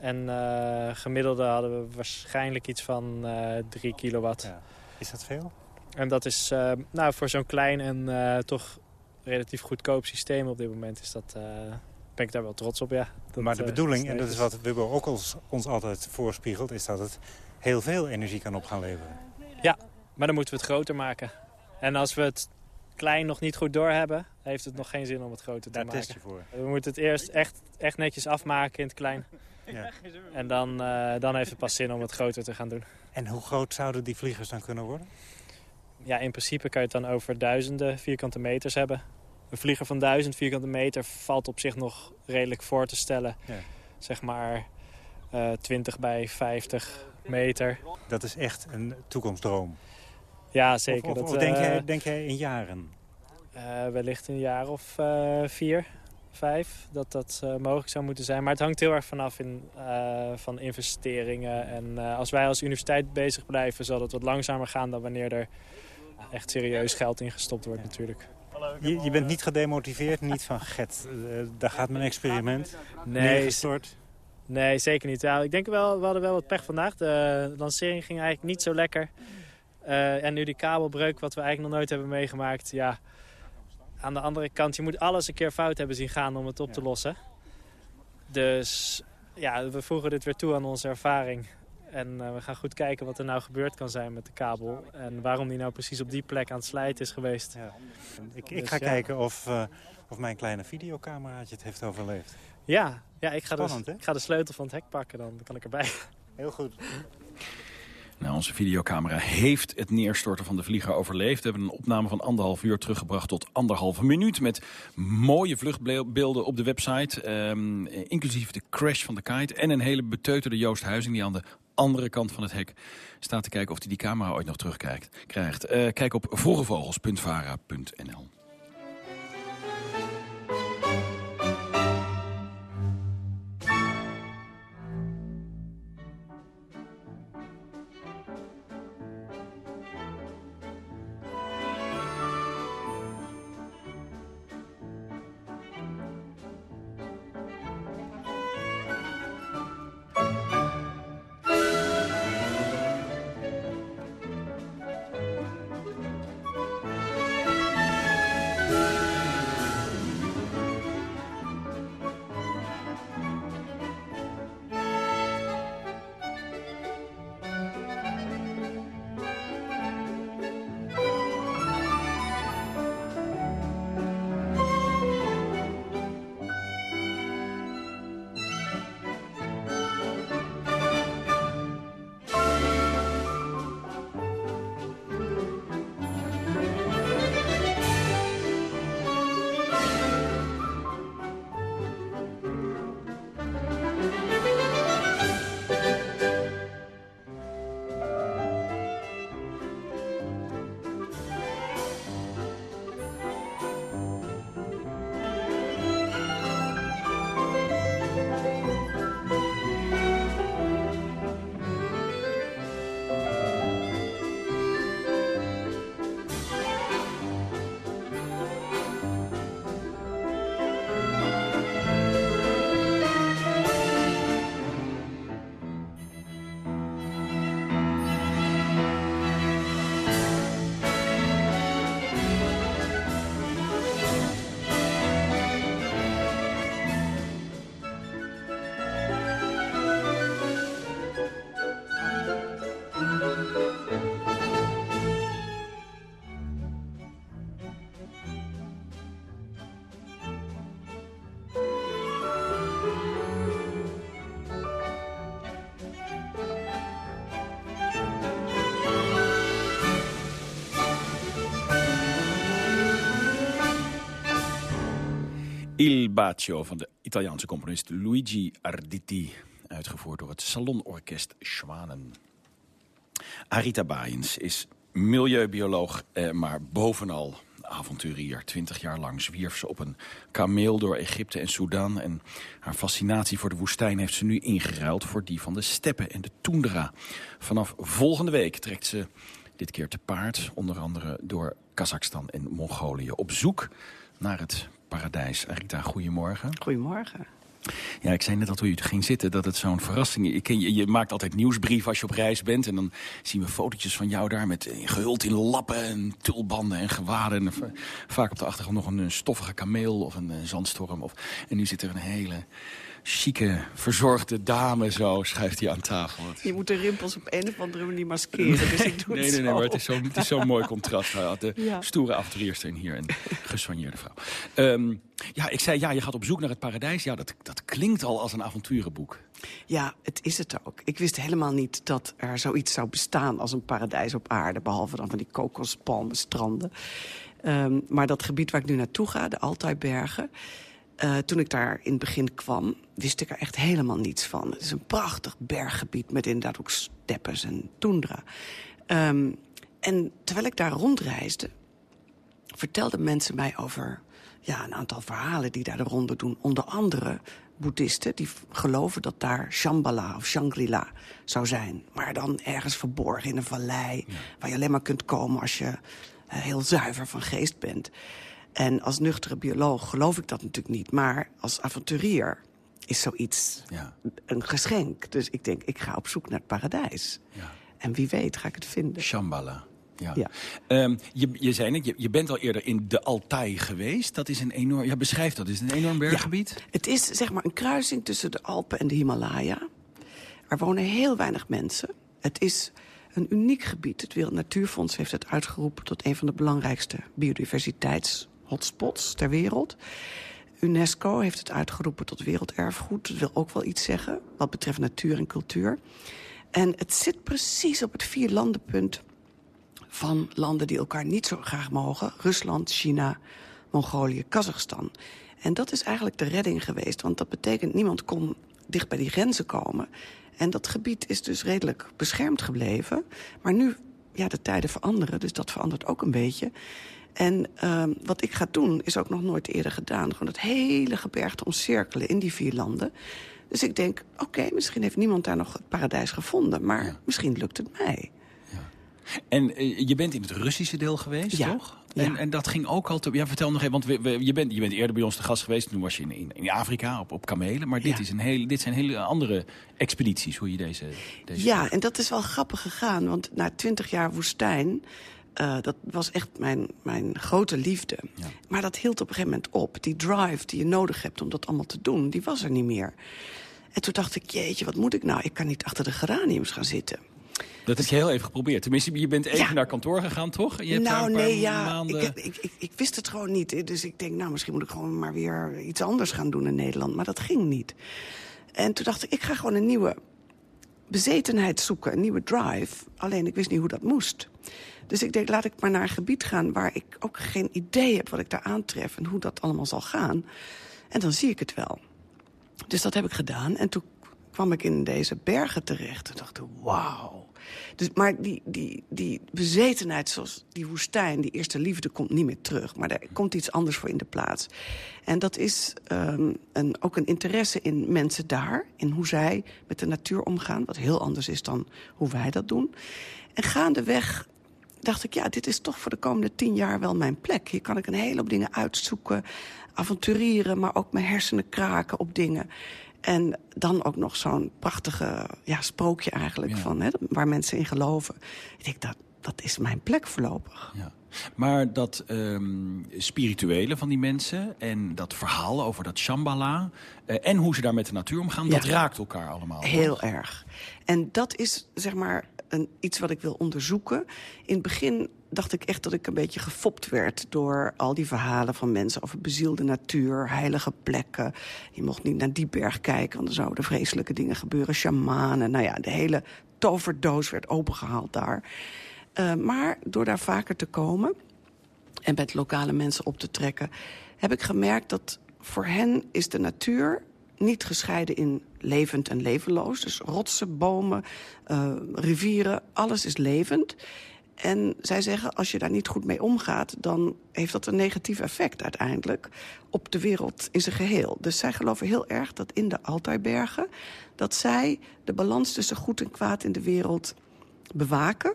En uh, gemiddelde hadden we waarschijnlijk iets van uh, 3 kilowatt. Ja. Is dat veel? En dat is uh, nou, voor zo'n klein en toch relatief goedkoop systeem op dit moment is dat, ben ik daar wel trots op, ja. Dat, maar de bedoeling, en dat is wat Wubbo ook ons, ons altijd voorspiegelt... is dat het heel veel energie kan op gaan leveren. Ja, maar dan moeten we het groter maken. En als we het klein nog niet goed doorhebben, heeft het nog geen zin om het groter te Daar maken. test je voor. We moeten het eerst echt, echt netjes afmaken in het klein. Ja. En dan, uh, dan heeft het pas zin om het groter te gaan doen. En hoe groot zouden die vliegers dan kunnen worden? Ja, in principe kan je het dan over duizenden vierkante meters hebben. Een vlieger van duizend vierkante meter valt op zich nog redelijk voor te stellen. Ja. Zeg maar uh, 20 bij 50 meter. Dat is echt een toekomstdroom. Ja, zeker. Of, of, dat, of denk, uh, jij, denk jij in jaren? Uh, wellicht een jaar of uh, vier, vijf, dat dat uh, mogelijk zou moeten zijn. Maar het hangt heel erg vanaf in, van investeringen. En als wij als universiteit bezig blijven, zal het wat langzamer gaan dan wanneer er echt serieus geld in gestopt wordt natuurlijk. Je, je bent niet gedemotiveerd, niet van get, daar gaat mijn experiment nee, neergestort. Nee, zeker niet. Ja, ik denk wel, we hadden wel wat pech vandaag. De lancering ging eigenlijk niet zo lekker. En nu die kabelbreuk, wat we eigenlijk nog nooit hebben meegemaakt. Ja, aan de andere kant, je moet alles een keer fout hebben zien gaan om het op te lossen. Dus ja, we voegen dit weer toe aan onze ervaring. En uh, we gaan goed kijken wat er nou gebeurd kan zijn met de kabel. En waarom die nou precies op die plek aan het slijten is geweest. Ja. Ik, ik, ga dus, kijken ja. of, uh, of mijn kleine videocameraatje het heeft overleefd. Ja, ja ik, ga Spannend, de, ik ga de sleutel van het hek pakken, dan, dan kan ik erbij. Heel goed. Nou, onze videocamera heeft het neerstorten van de vlieger overleefd. We hebben een opname van anderhalf uur teruggebracht tot anderhalve minuut... met mooie vluchtbeelden op de website. Um, inclusief de crash van de kite en een hele beteuterde Joost Huizing... die aan de andere kant van het hek staat te kijken of hij die camera ooit nog terugkrijgt. Krijgt. Uh, kijk op vroegevogels.vara.nl. Il Bacio van de Italiaanse componist Luigi Arditi. Uitgevoerd door het Salonorkest Schwanen. Arita Baaiens is milieubioloog, eh, maar bovenal avonturier. Twintig jaar lang zwierf ze op een kameel door Egypte en Sudan. En haar fascinatie voor de woestijn heeft ze nu ingeruild... voor die van de steppen en de toendra. Vanaf volgende week trekt ze dit keer te paard... onder andere door Kazachstan en Mongolië. Op zoek naar het paradijs. Arita, goedemorgen. Goedemorgen. Ja, ik zei net al toen je ging zitten dat het zo'n verrassing is. Je, je maakt altijd nieuwsbrieven als je op reis bent. En dan zien we fotootjes van jou daar met eh, gehuld in lappen en tulbanden en gewaden. En vaak op de achtergrond nog een stoffige kameel of een zandstorm. Of, en nu zit er een hele chique, verzorgde dame zo schuift hij aan tafel. Je moet de rimpels op een of andere manier maskeren, dus ik doe nee, het nee, nee, maar het is zo'n zo mooi contrast. Hij had de Ja. stoere avonturierster in hier en gesoigneerde vrouw. Ehm, ja, ik zei, ja, je gaat op zoek naar het paradijs. Ja, dat, dat klinkt al als een avonturenboek. Ja, het is het ook. Ik wist helemaal niet dat er zoiets zou bestaan als een paradijs op aarde. Behalve dan van die kokospalmen, stranden. Ehm, maar dat gebied waar ik nu naartoe ga, de Altaibergen... eh, toen ik daar in het begin kwam, wist ik er echt helemaal niets van. Het is een prachtig berggebied met inderdaad ook steppes en toendra. Ehm, en terwijl ik daar rondreisde, vertelden mensen mij over ja, een aantal verhalen die daar de ronde doen. Onder andere boeddhisten die geloven dat daar Shambhala of Shangri-La zou zijn. Maar dan ergens verborgen in een vallei... waar je alleen maar kunt komen als je eh, heel zuiver van geest bent. En als nuchtere bioloog geloof ik dat natuurlijk niet. Maar als avonturier is zoiets een geschenk. Dus ik denk, ik ga op zoek naar het paradijs. En wie weet ga ik het vinden. Shambhala. Ja. Ja. Ehm, je, je zei net, je, je bent al eerder in de Altai geweest. Dat is een enorm, ja, beschrijf dat. Is het een enorm berggebied? Het is zeg maar een kruising tussen de Alpen en de Himalaya. Er wonen heel weinig mensen. Het is een uniek gebied. Het Wereld Natuurfonds heeft het uitgeroepen tot een van de belangrijkste biodiversiteitshotspots ter wereld. UNESCO heeft het uitgeroepen tot werelderfgoed. Dat wil ook wel iets zeggen wat betreft natuur en cultuur. En het zit precies op het vierlandenpunt van landen die elkaar niet zo graag mogen. Rusland, China, Mongolië, Kazachstan. En dat is eigenlijk de redding geweest. Want dat betekent niemand kon dicht bij die grenzen komen. En dat gebied is dus redelijk beschermd gebleven. Maar nu, ja, de tijden veranderen. Dus dat verandert ook een beetje. En ehm, wat ik ga doen, is ook nog nooit eerder gedaan. Gewoon het hele gebergte omcirkelen in die vier landen. Dus ik denk, oké, misschien heeft niemand daar nog het paradijs gevonden. Maar misschien lukt het mij. En eh, je bent in het Russische deel geweest, Ja. toch? En, en dat ging ook al... Te, ja, vertel nog even, want we, we- je, bent, je bent eerder bij ons te gast geweest. Toen was je in, in, in Afrika op, op kamelen. Maar dit, is een hele, dit zijn hele andere expedities, hoe je deze... deze Ja, en dat is wel grappig gegaan. Want na twintig jaar woestijn... eh, dat was echt mijn, mijn grote liefde. Maar dat hield op een gegeven moment op. Die drive die je nodig hebt om dat allemaal te doen, die was er niet meer. En toen dacht ik, jeetje, wat moet ik nou? Ik kan niet achter de geraniums gaan zitten. Dat heb je heel even geprobeerd. Tenminste, je bent even naar kantoor gegaan, toch? Je hebt nou, een paar nee, ja. maanden... Ik, ik, ik, ik wist het gewoon niet. Dus ik denk, nou, misschien moet ik gewoon maar weer iets anders gaan doen in Nederland. Maar dat ging niet. En toen dacht ik, ik ga gewoon een nieuwe bezetenheid zoeken. Een nieuwe drive. Alleen ik wist niet hoe dat moest. Dus ik denk, laat ik maar naar een gebied gaan... waar ik ook geen idee heb wat ik daar aantref... en hoe dat allemaal zal gaan. En dan zie ik het wel. Dus dat heb ik gedaan. En toen kwam ik in deze bergen terecht. En dacht wauw. Dus, maar die, die, die bezetenheid, zoals die woestijn, die eerste liefde, komt niet meer terug. Maar er komt iets anders voor in de plaats. En dat is ehm, een, ook een interesse in mensen daar. In hoe zij met de natuur omgaan. Wat heel anders is dan hoe wij dat doen. En gaandeweg dacht ik, ja, dit is toch voor de komende tien jaar wel mijn plek. Hier kan ik een hele hoop dingen uitzoeken, avonturieren... maar ook mijn hersenen kraken op dingen. En dan ook nog zo'n prachtige ja, sprookje eigenlijk, van, hè, waar mensen in geloven. Ik denk, dat, dat is mijn plek voorlopig. Maar dat ehm, spirituele van die mensen en dat verhaal over dat Shambhala... eh, en hoe ze daar met de natuur omgaan, Ja. dat raakt elkaar allemaal. Heel erg. En dat is zeg maar een, iets wat ik wil onderzoeken. In het begin dacht ik echt dat ik een beetje gefopt werd... door al die verhalen van mensen over bezielde natuur, heilige plekken. Je mocht niet naar die berg kijken, want er zouden vreselijke dingen gebeuren. Shamanen, nou ja, de hele toverdoos werd opengehaald daar. Eh, maar door daar vaker te komen en met lokale mensen op te trekken... heb ik gemerkt dat voor hen is de natuur niet gescheiden in levend en levenloos. Dus rotsen, bomen, uh, rivieren, alles is levend. En zij zeggen, als je daar niet goed mee omgaat... dan heeft dat een negatief effect uiteindelijk op de wereld in zijn geheel. Dus zij geloven heel erg dat in de Altaibergen... dat zij de balans tussen goed en kwaad in de wereld bewaken.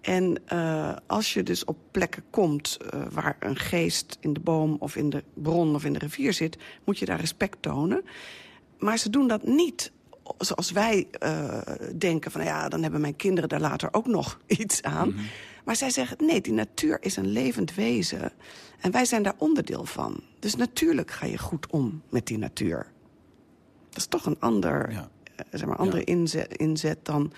En uh, als je dus op plekken komt uh, waar een geest in de boom... of in de bron of in de rivier zit, moet je daar respect tonen. Maar ze doen dat niet zoals wij uh, denken van... ja, dan hebben mijn kinderen daar later ook nog iets aan. Mm -hmm. Maar zij zeggen, nee, die natuur is een levend wezen. En wij zijn daar onderdeel van. Dus natuurlijk ga je goed om met die natuur. Dat is toch een ander, ja. zeg maar, andere ja. inzet, inzet dan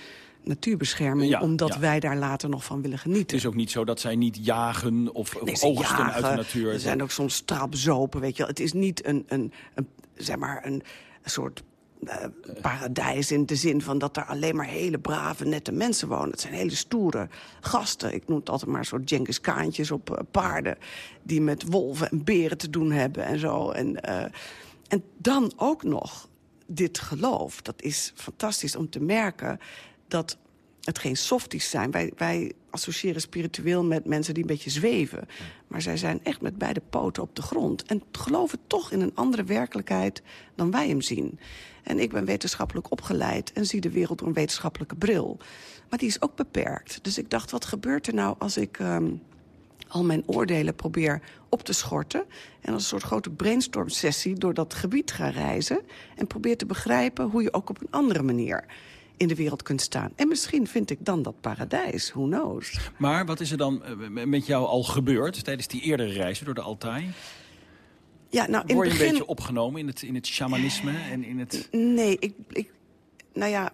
natuurbescherming... Ja, omdat ja. wij daar later nog van willen genieten. Het is ook niet zo dat zij niet jagen of, of nee, oogsten jagen. uit de natuur. Er zijn ook soms strapzopen, weet je wel. Het is niet een, een, een zeg maar, een, soort uh, paradijs in de zin van dat er alleen maar hele brave, nette mensen wonen. Het zijn hele stoere gasten. Ik noem het altijd maar soort Genghis Kaantjes op uh, paarden... die met wolven en beren te doen hebben en zo. En, uh, en dan ook nog dit geloof. Dat is fantastisch om te merken dat het geen softies zijn. Wij, wij associëren spiritueel met mensen die een beetje zweven. Maar zij zijn echt met beide poten op de grond. En geloven toch in een andere werkelijkheid dan wij hem zien. En ik ben wetenschappelijk opgeleid en zie de wereld door een wetenschappelijke bril. Maar die is ook beperkt. Dus ik dacht, wat gebeurt er nou als ik um, al mijn oordelen probeer op te schorten... en als een soort grote brainstorm-sessie door dat gebied ga reizen... en probeer te begrijpen hoe je ook op een andere manier in de wereld kunt staan. En misschien vind ik dan dat paradijs, who knows. Maar wat is er dan met jou al gebeurd tijdens die eerdere reizen door de Altai? Ja, nou, in Word je begin... een beetje opgenomen in het, in het shamanisme en in het... Nee, ik, ik, nou ja,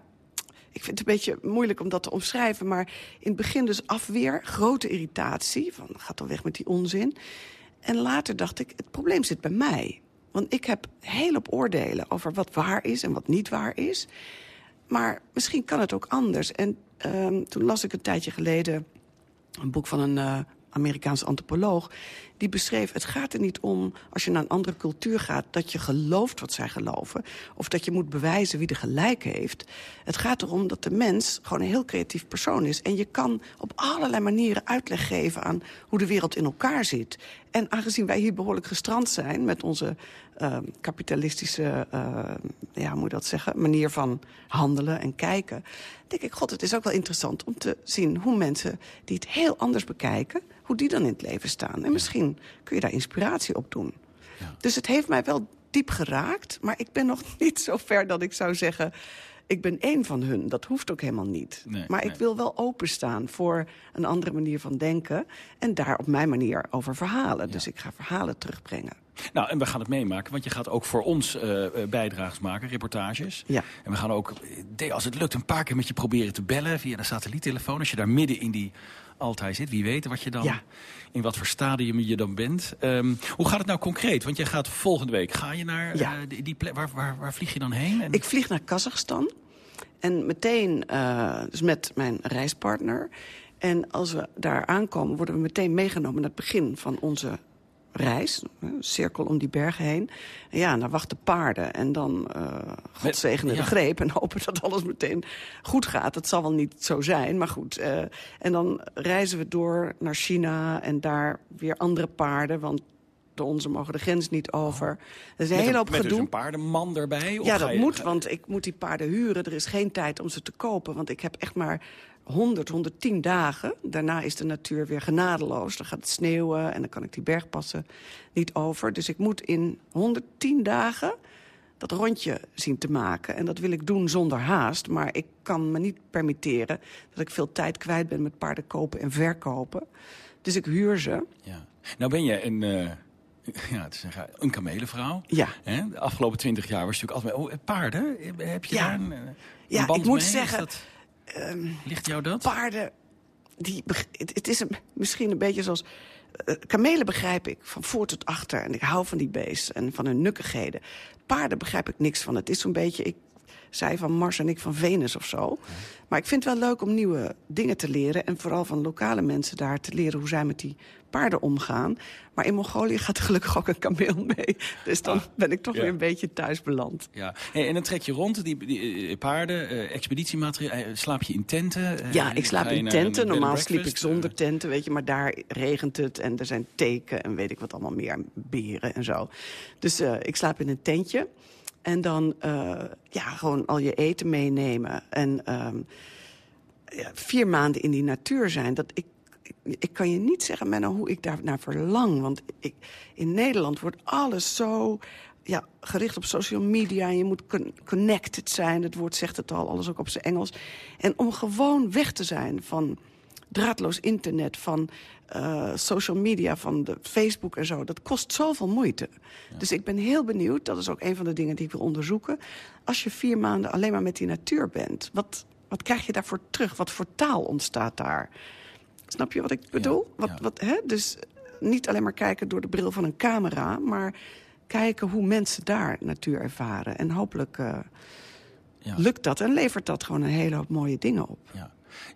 ik vind het een beetje moeilijk om dat te omschrijven... maar in het begin dus afweer, grote irritatie... van gaat al weg met die onzin. En later dacht ik, het probleem zit bij mij. Want ik heb heel op oordelen over wat waar is en wat niet waar is... Maar misschien kan het ook anders. En um, toen las ik een tijdje geleden een boek van een uh, Amerikaanse antropoloog... die beschreef, het gaat er niet om, als je naar een andere cultuur gaat... dat je gelooft wat zij geloven. Of dat je moet bewijzen wie er gelijk heeft. Het gaat erom dat de mens gewoon een heel creatief persoon is. En je kan op allerlei manieren uitleg geven aan hoe de wereld in elkaar zit. En aangezien wij hier behoorlijk gestrand zijn met onze uh, kapitalistische, uh, ja, moet dat zeggen, manier van handelen en kijken, denk ik, god, het is ook wel interessant om te zien hoe mensen die het heel anders bekijken, hoe die dan in het leven staan. En misschien kun je daar inspiratie op doen. Ja. Dus het heeft mij wel diep geraakt, maar ik ben nog niet zo ver dat ik zou zeggen ik ben één van hun. Dat hoeft ook helemaal niet. Nee, maar nee. ik wil wel openstaan voor een andere manier van denken... en daar op mijn manier over verhalen. Ja. Dus ik ga verhalen terugbrengen. Nou, en we gaan het meemaken, want je gaat ook voor ons uh, bijdrages maken, reportages. Ja. En we gaan ook, als het lukt, een paar keer met je proberen te bellen via de satelliettelefoon. Als je daar midden in die altijd zit, wie weet wat je dan, ja. in wat voor stadium je dan bent. Um, hoe gaat het nou concreet? Want jij gaat volgende week, ga je naar ja. uh, die, die plek, waar, waar, waar vlieg je dan heen? En... Ik vlieg naar Kazachstan. En meteen, uh, dus met mijn reispartner. En als we daar aankomen, worden we meteen meegenomen naar het begin van onze reis. Een cirkel om die bergen heen. En ja, daar wachten paarden. En dan uh, God zegene ja. de greep en hopen dat alles meteen goed gaat. Dat zal wel niet zo zijn, maar goed. Uh, en dan reizen we door naar China en daar weer andere paarden. Want de onze mogen de grens niet over. Dat is een met hele hoop een, met gedoe. Dus een paardenman erbij? Ja, dat je... moet, want ik moet die paarden huren. Er is geen tijd om ze te kopen, want ik heb echt maar 100, 110 dagen. Daarna is de natuur weer genadeloos. Dan gaat het sneeuwen en dan kan ik die bergpassen niet over. Dus ik moet in 110 dagen dat rondje zien te maken. En dat wil ik doen zonder haast. Maar ik kan me niet permitteren dat ik veel tijd kwijt ben met paarden kopen en verkopen. Dus ik huur ze. Ja. Nou ben je een... Uh ja, het is een, een kamelenvrouw. Ja. De afgelopen twintig jaar was je natuurlijk altijd... Oh, paarden? Heb je ja. daar een, een ja, ik moet mee? zeggen... Dat, um, ligt jou dat? Paarden, die, het, het is een, misschien een beetje zoals... Uh, kamelen begrijp ik, van voor tot achter. En ik hou van die beesten en van hun nukkigheden. Paarden begrijp ik niks van. Het is zo'n beetje... Ik zij van Mars en ik van Venus of zo. Maar ik vind het wel leuk om nieuwe dingen te leren. En vooral van lokale mensen daar te leren hoe zij met die paarden omgaan. Maar in Mongolië gaat gelukkig ook een kameel mee. Dus dan ben ik toch ja. weer een beetje thuis beland. Ja. Hey, en dan trek je rond, die, die eh, paarden, eh, expeditiemateriaal. eh, slaap je in tenten? Ja, ik slaap in tenten. Normaal sliep ik zonder tenten, weet je. Maar daar regent het en er zijn teken en weet ik wat allemaal meer. Beren en zo. Dus ik slaap in een tentje. En dan eh, ja, gewoon al je eten meenemen. En ehm, ja, vier maanden in die natuur zijn. Dat ik, ik, kan je niet zeggen, Menno, hoe ik daar naar verlang. Want ik, in Nederland wordt alles zo ja, gericht op social media. Je moet con- connected zijn. Het woord zegt het al, alles ook op zijn Engels. En om gewoon weg te zijn van draadloos internet, van eh, social media, van de Facebook en zo. Dat kost zoveel moeite. Dus ik ben heel benieuwd, dat is ook een van de dingen die ik wil onderzoeken. Als je vier maanden alleen maar met die natuur bent, wat, wat krijg je daarvoor terug? Wat voor taal ontstaat daar? Snap je wat ik bedoel? wat, Wat, hè? Dus niet alleen maar kijken door de bril van een camera, maar kijken hoe mensen daar natuur ervaren. En hopelijk eh, lukt dat en levert dat gewoon een hele hoop mooie dingen op.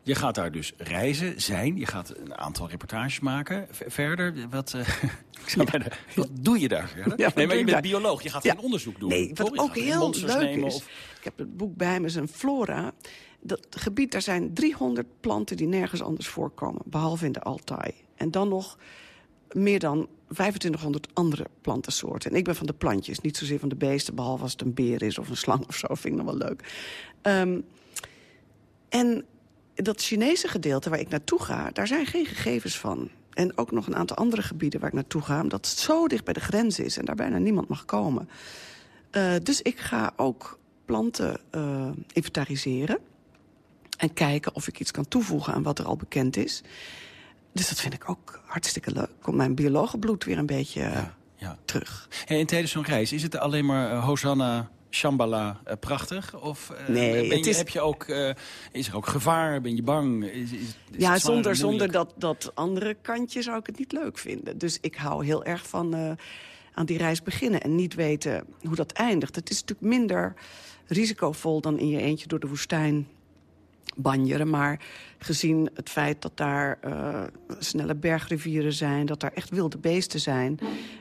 Je gaat daar dus reizen, zijn. Je gaat een aantal reportages maken. Verder, wat, eh, ik zou bijna- wat doe je daar verder? Ja, nee, maar je bent bioloog. Je gaat geen onderzoek doen. Nee, wat ook heel leuk nemen is. of- Ik heb het boek bij me, is een flora. Dat gebied, daar zijn 300 planten die nergens anders voorkomen. Behalve in de Altai. En dan nog meer dan 2500 andere plantensoorten. En ik ben van de plantjes, niet zozeer van de beesten... behalve als het een beer is of een slang of zo, vind ik nog wel leuk. Ehm, en dat Chinese gedeelte waar ik naartoe ga, daar zijn geen gegevens van. En ook nog een aantal andere gebieden waar ik naartoe ga... omdat het zo dicht bij de grens is en daar bijna niemand mag komen. Eh, dus ik ga ook planten eh, inventariseren... en kijken of ik iets kan toevoegen aan wat er al bekend is. Dus dat vind ik ook hartstikke leuk. Komt mijn biologenbloed weer een beetje eh, terug. Hey, en tijdens zo'n reis, is het alleen maar Hosanna, Shambhala eh, prachtig? Of eh, Nee, je, is- heb je ook, eh, is er ook gevaar? Ben je bang? Is, is, ja, zonder, zonder dat, dat andere kantje zou ik het niet leuk vinden. Dus ik hou heel erg van aan die reis beginnen en niet weten hoe dat eindigt. Het is natuurlijk minder risicovol dan in je eentje door de woestijn banjeren. Maar gezien het feit dat daar eh, snelle bergrivieren zijn... dat daar echt wilde beesten zijn...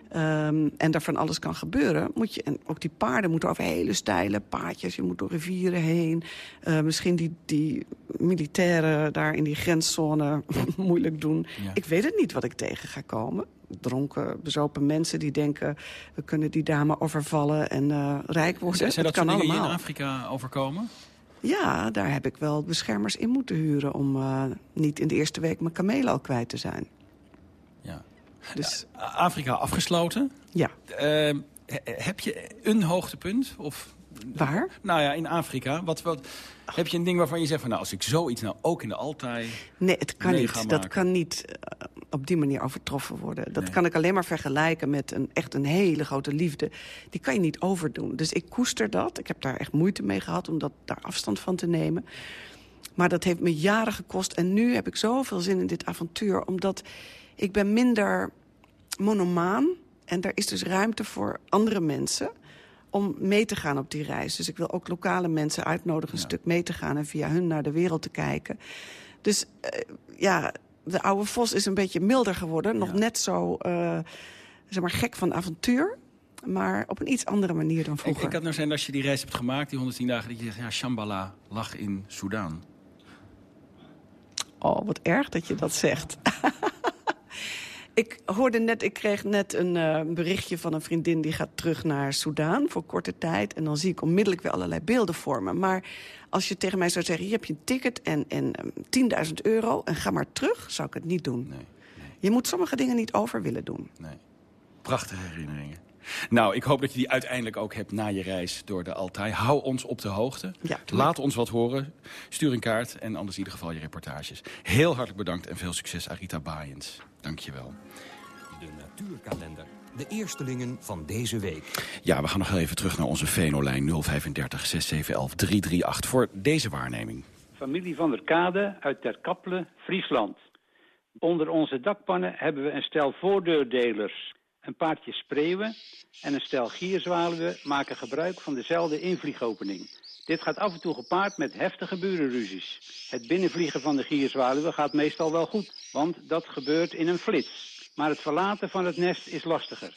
ehm, en daar van alles kan gebeuren... Moet je, en ook die paarden moeten over hele steile paadjes... je moet door rivieren heen. Eh, misschien die, die militairen daar in die grenszone moeilijk doen. Ik weet het niet wat ik tegen ga komen. Dronken, bezopen mensen die denken... we kunnen die dame overvallen en eh, rijk worden. Zijn, zijn dat kan allemaal. in Afrika overkomen? Ja, daar heb ik wel beschermers in moeten huren... om eh, niet in de eerste week mijn kamelen al kwijt te zijn. Ja. Dus, Afrika afgesloten. Ja. Ehm, he- heb je een hoogtepunt? Of, Waar? Nou ja, in Afrika. Wat, wat, heb je een ding waarvan je zegt van... nou, als ik zoiets nou ook in de Altai... Nee, het kan niet. Dat kan niet eh, op die manier overtroffen worden. Dat kan ik alleen maar vergelijken met een, echt een hele grote liefde. Die kan je niet overdoen. Dus ik koester dat. Ik heb daar echt moeite mee gehad om dat, daar afstand van te nemen. Maar dat heeft me jaren gekost. En nu heb ik zoveel zin in dit avontuur. Omdat ik ben minder monomaan. En er is dus ruimte voor andere mensen om mee te gaan op die reis. Dus ik wil ook lokale mensen uitnodigen een stuk mee te gaan... en via hun naar de wereld te kijken. Dus eh, ja, de oude Vos is een beetje milder geworden. Nog net zo eh, zeg maar gek van avontuur. Maar op een iets andere manier dan vroeger. ik had nou zijn als je die reis hebt gemaakt, die 110 dagen... dat je zegt, ja, Shambhala lag in Soudaan. Oh, wat erg dat je dat zegt. ik hoorde net, ik kreeg net een eh, berichtje van een vriendin... die gaat terug naar Soudaan voor korte tijd. En dan zie ik onmiddellijk weer allerlei beelden vormen. Maar als je tegen mij zou zeggen... hier heb je een ticket en, en eh, 10.000 euro en ga maar terug... zou ik het niet doen. Je moet sommige dingen niet over willen doen. Prachtige herinneringen. Nou, ik hoop dat je die uiteindelijk ook hebt na je reis door de Altai. Hou ons op de hoogte. Laat ons wat horen. Stuur een kaart en anders in ieder geval je reportages. Heel hartelijk bedankt en veel succes, Arita Baaiens. Dank je wel. De natuurkalender. De eerstelingen van deze week. Ja, we gaan nog heel even terug naar onze Venolijn 035 6711 338 voor deze waarneming. Familie van der Kade uit Ter Kappelen, Friesland. Onder onze dakpannen hebben we een stel voordeurdelers. Een paardje spreeuwen en een stel gierzwaluwen maken gebruik van dezelfde invliegopening. Dit gaat af en toe gepaard met heftige burenruzies. Het binnenvliegen van de gierzwaluwen gaat meestal wel goed, want dat gebeurt in een flits. Maar het verlaten van het nest is lastiger.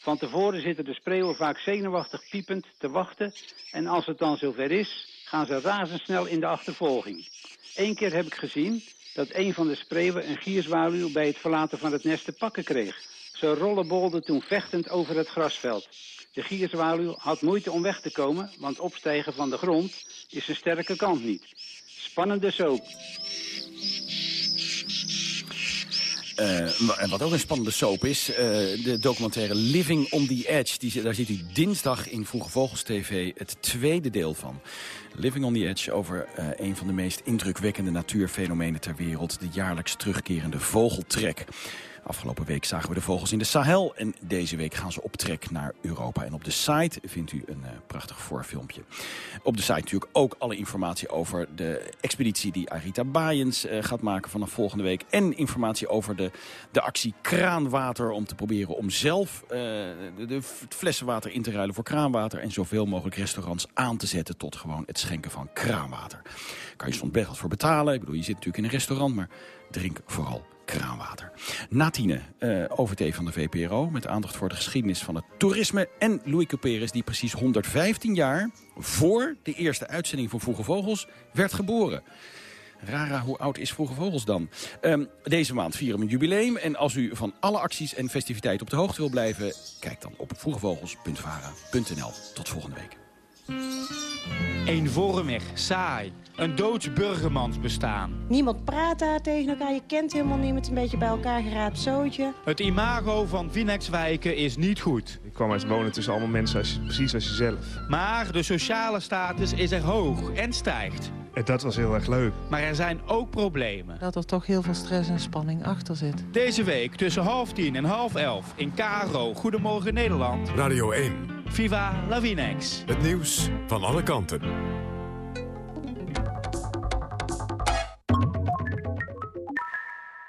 Van tevoren zitten de spreeuwen vaak zenuwachtig piepend te wachten... en als het dan zover is, gaan ze razendsnel in de achtervolging. Eén keer heb ik gezien dat een van de spreeuwen een gierzwaluw... bij het verlaten van het nest te pakken kreeg. Ze rollenbolden toen vechtend over het grasveld. De gierzwaluw had moeite om weg te komen, want opstijgen van de grond is een sterke kant niet. Spannende soap. Uh, en wat ook een spannende soap is, uh, de documentaire Living on the Edge. Die, daar ziet u dinsdag in Vroege Vogels TV het tweede deel van. Living on the Edge over uh, een van de meest indrukwekkende natuurfenomenen ter wereld. De jaarlijks terugkerende vogeltrek. Afgelopen week zagen we de vogels in de Sahel. En deze week gaan ze op trek naar Europa. En op de site vindt u een uh, prachtig voorfilmpje. Op de site natuurlijk ook alle informatie over de expeditie die Arita Baaiens uh, gaat maken vanaf volgende week. En informatie over de, de actie Kraanwater om te proberen om zelf de, de flessenwater in te ruilen voor kraanwater. En zoveel mogelijk restaurants aan te zetten tot gewoon het schenken van kraanwater. Kan je soms best wat voor betalen. Ik bedoel, je zit natuurlijk in een restaurant, maar drink vooral kraanwater. Na tienen, uh, van de VPRO, met aandacht voor de geschiedenis van het toerisme. En Louis Couperus, die precies 115 jaar voor de eerste uitzending van Vroege Vogels werd geboren. Rara, hoe oud is Vroege Vogels dan? Um, deze maand vieren we een jubileum. En als u van alle acties en festiviteiten op de hoogte wil blijven... kijk dan op vroegevogels.vara.nl. Tot volgende week. Eenvormig, saai. Een doods burgermans bestaan. Niemand praat daar tegen elkaar, je kent helemaal niemand. Een beetje bij elkaar geraapt zootje. Het imago van Vinexwijken is niet goed. Ik kwam uit wonen tussen allemaal mensen als, precies als jezelf. Maar de sociale status is er hoog en stijgt. En dat was heel erg leuk. Maar er zijn ook problemen. Dat er toch heel veel stress en spanning achter zit. Deze week tussen half tien en half elf in Caro. Goedemorgen Nederland. Radio 1. Viva la Vinex. Het nieuws van alle kanten.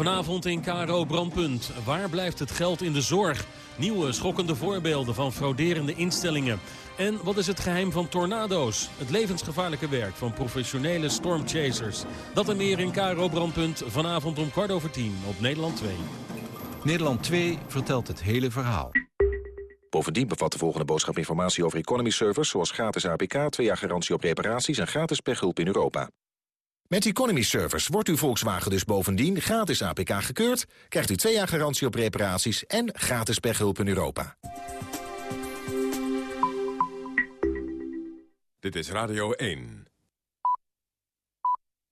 Vanavond in KRO Brandpunt. Waar blijft het geld in de zorg? Nieuwe schokkende voorbeelden van frauderende instellingen. En wat is het geheim van tornado's? Het levensgevaarlijke werk van professionele stormchasers. Dat en meer in KRO Brandpunt vanavond om kwart over tien op Nederland 2. Nederland 2 vertelt het hele verhaal. Bovendien bevat de volgende boodschap informatie over economy servers... zoals gratis APK, twee jaar garantie op reparaties en gratis pechhulp in Europa. Met Economy Servers wordt uw Volkswagen dus bovendien gratis APK gekeurd... krijgt u twee jaar garantie op reparaties en gratis pechhulp in Europa. Dit is Radio 1.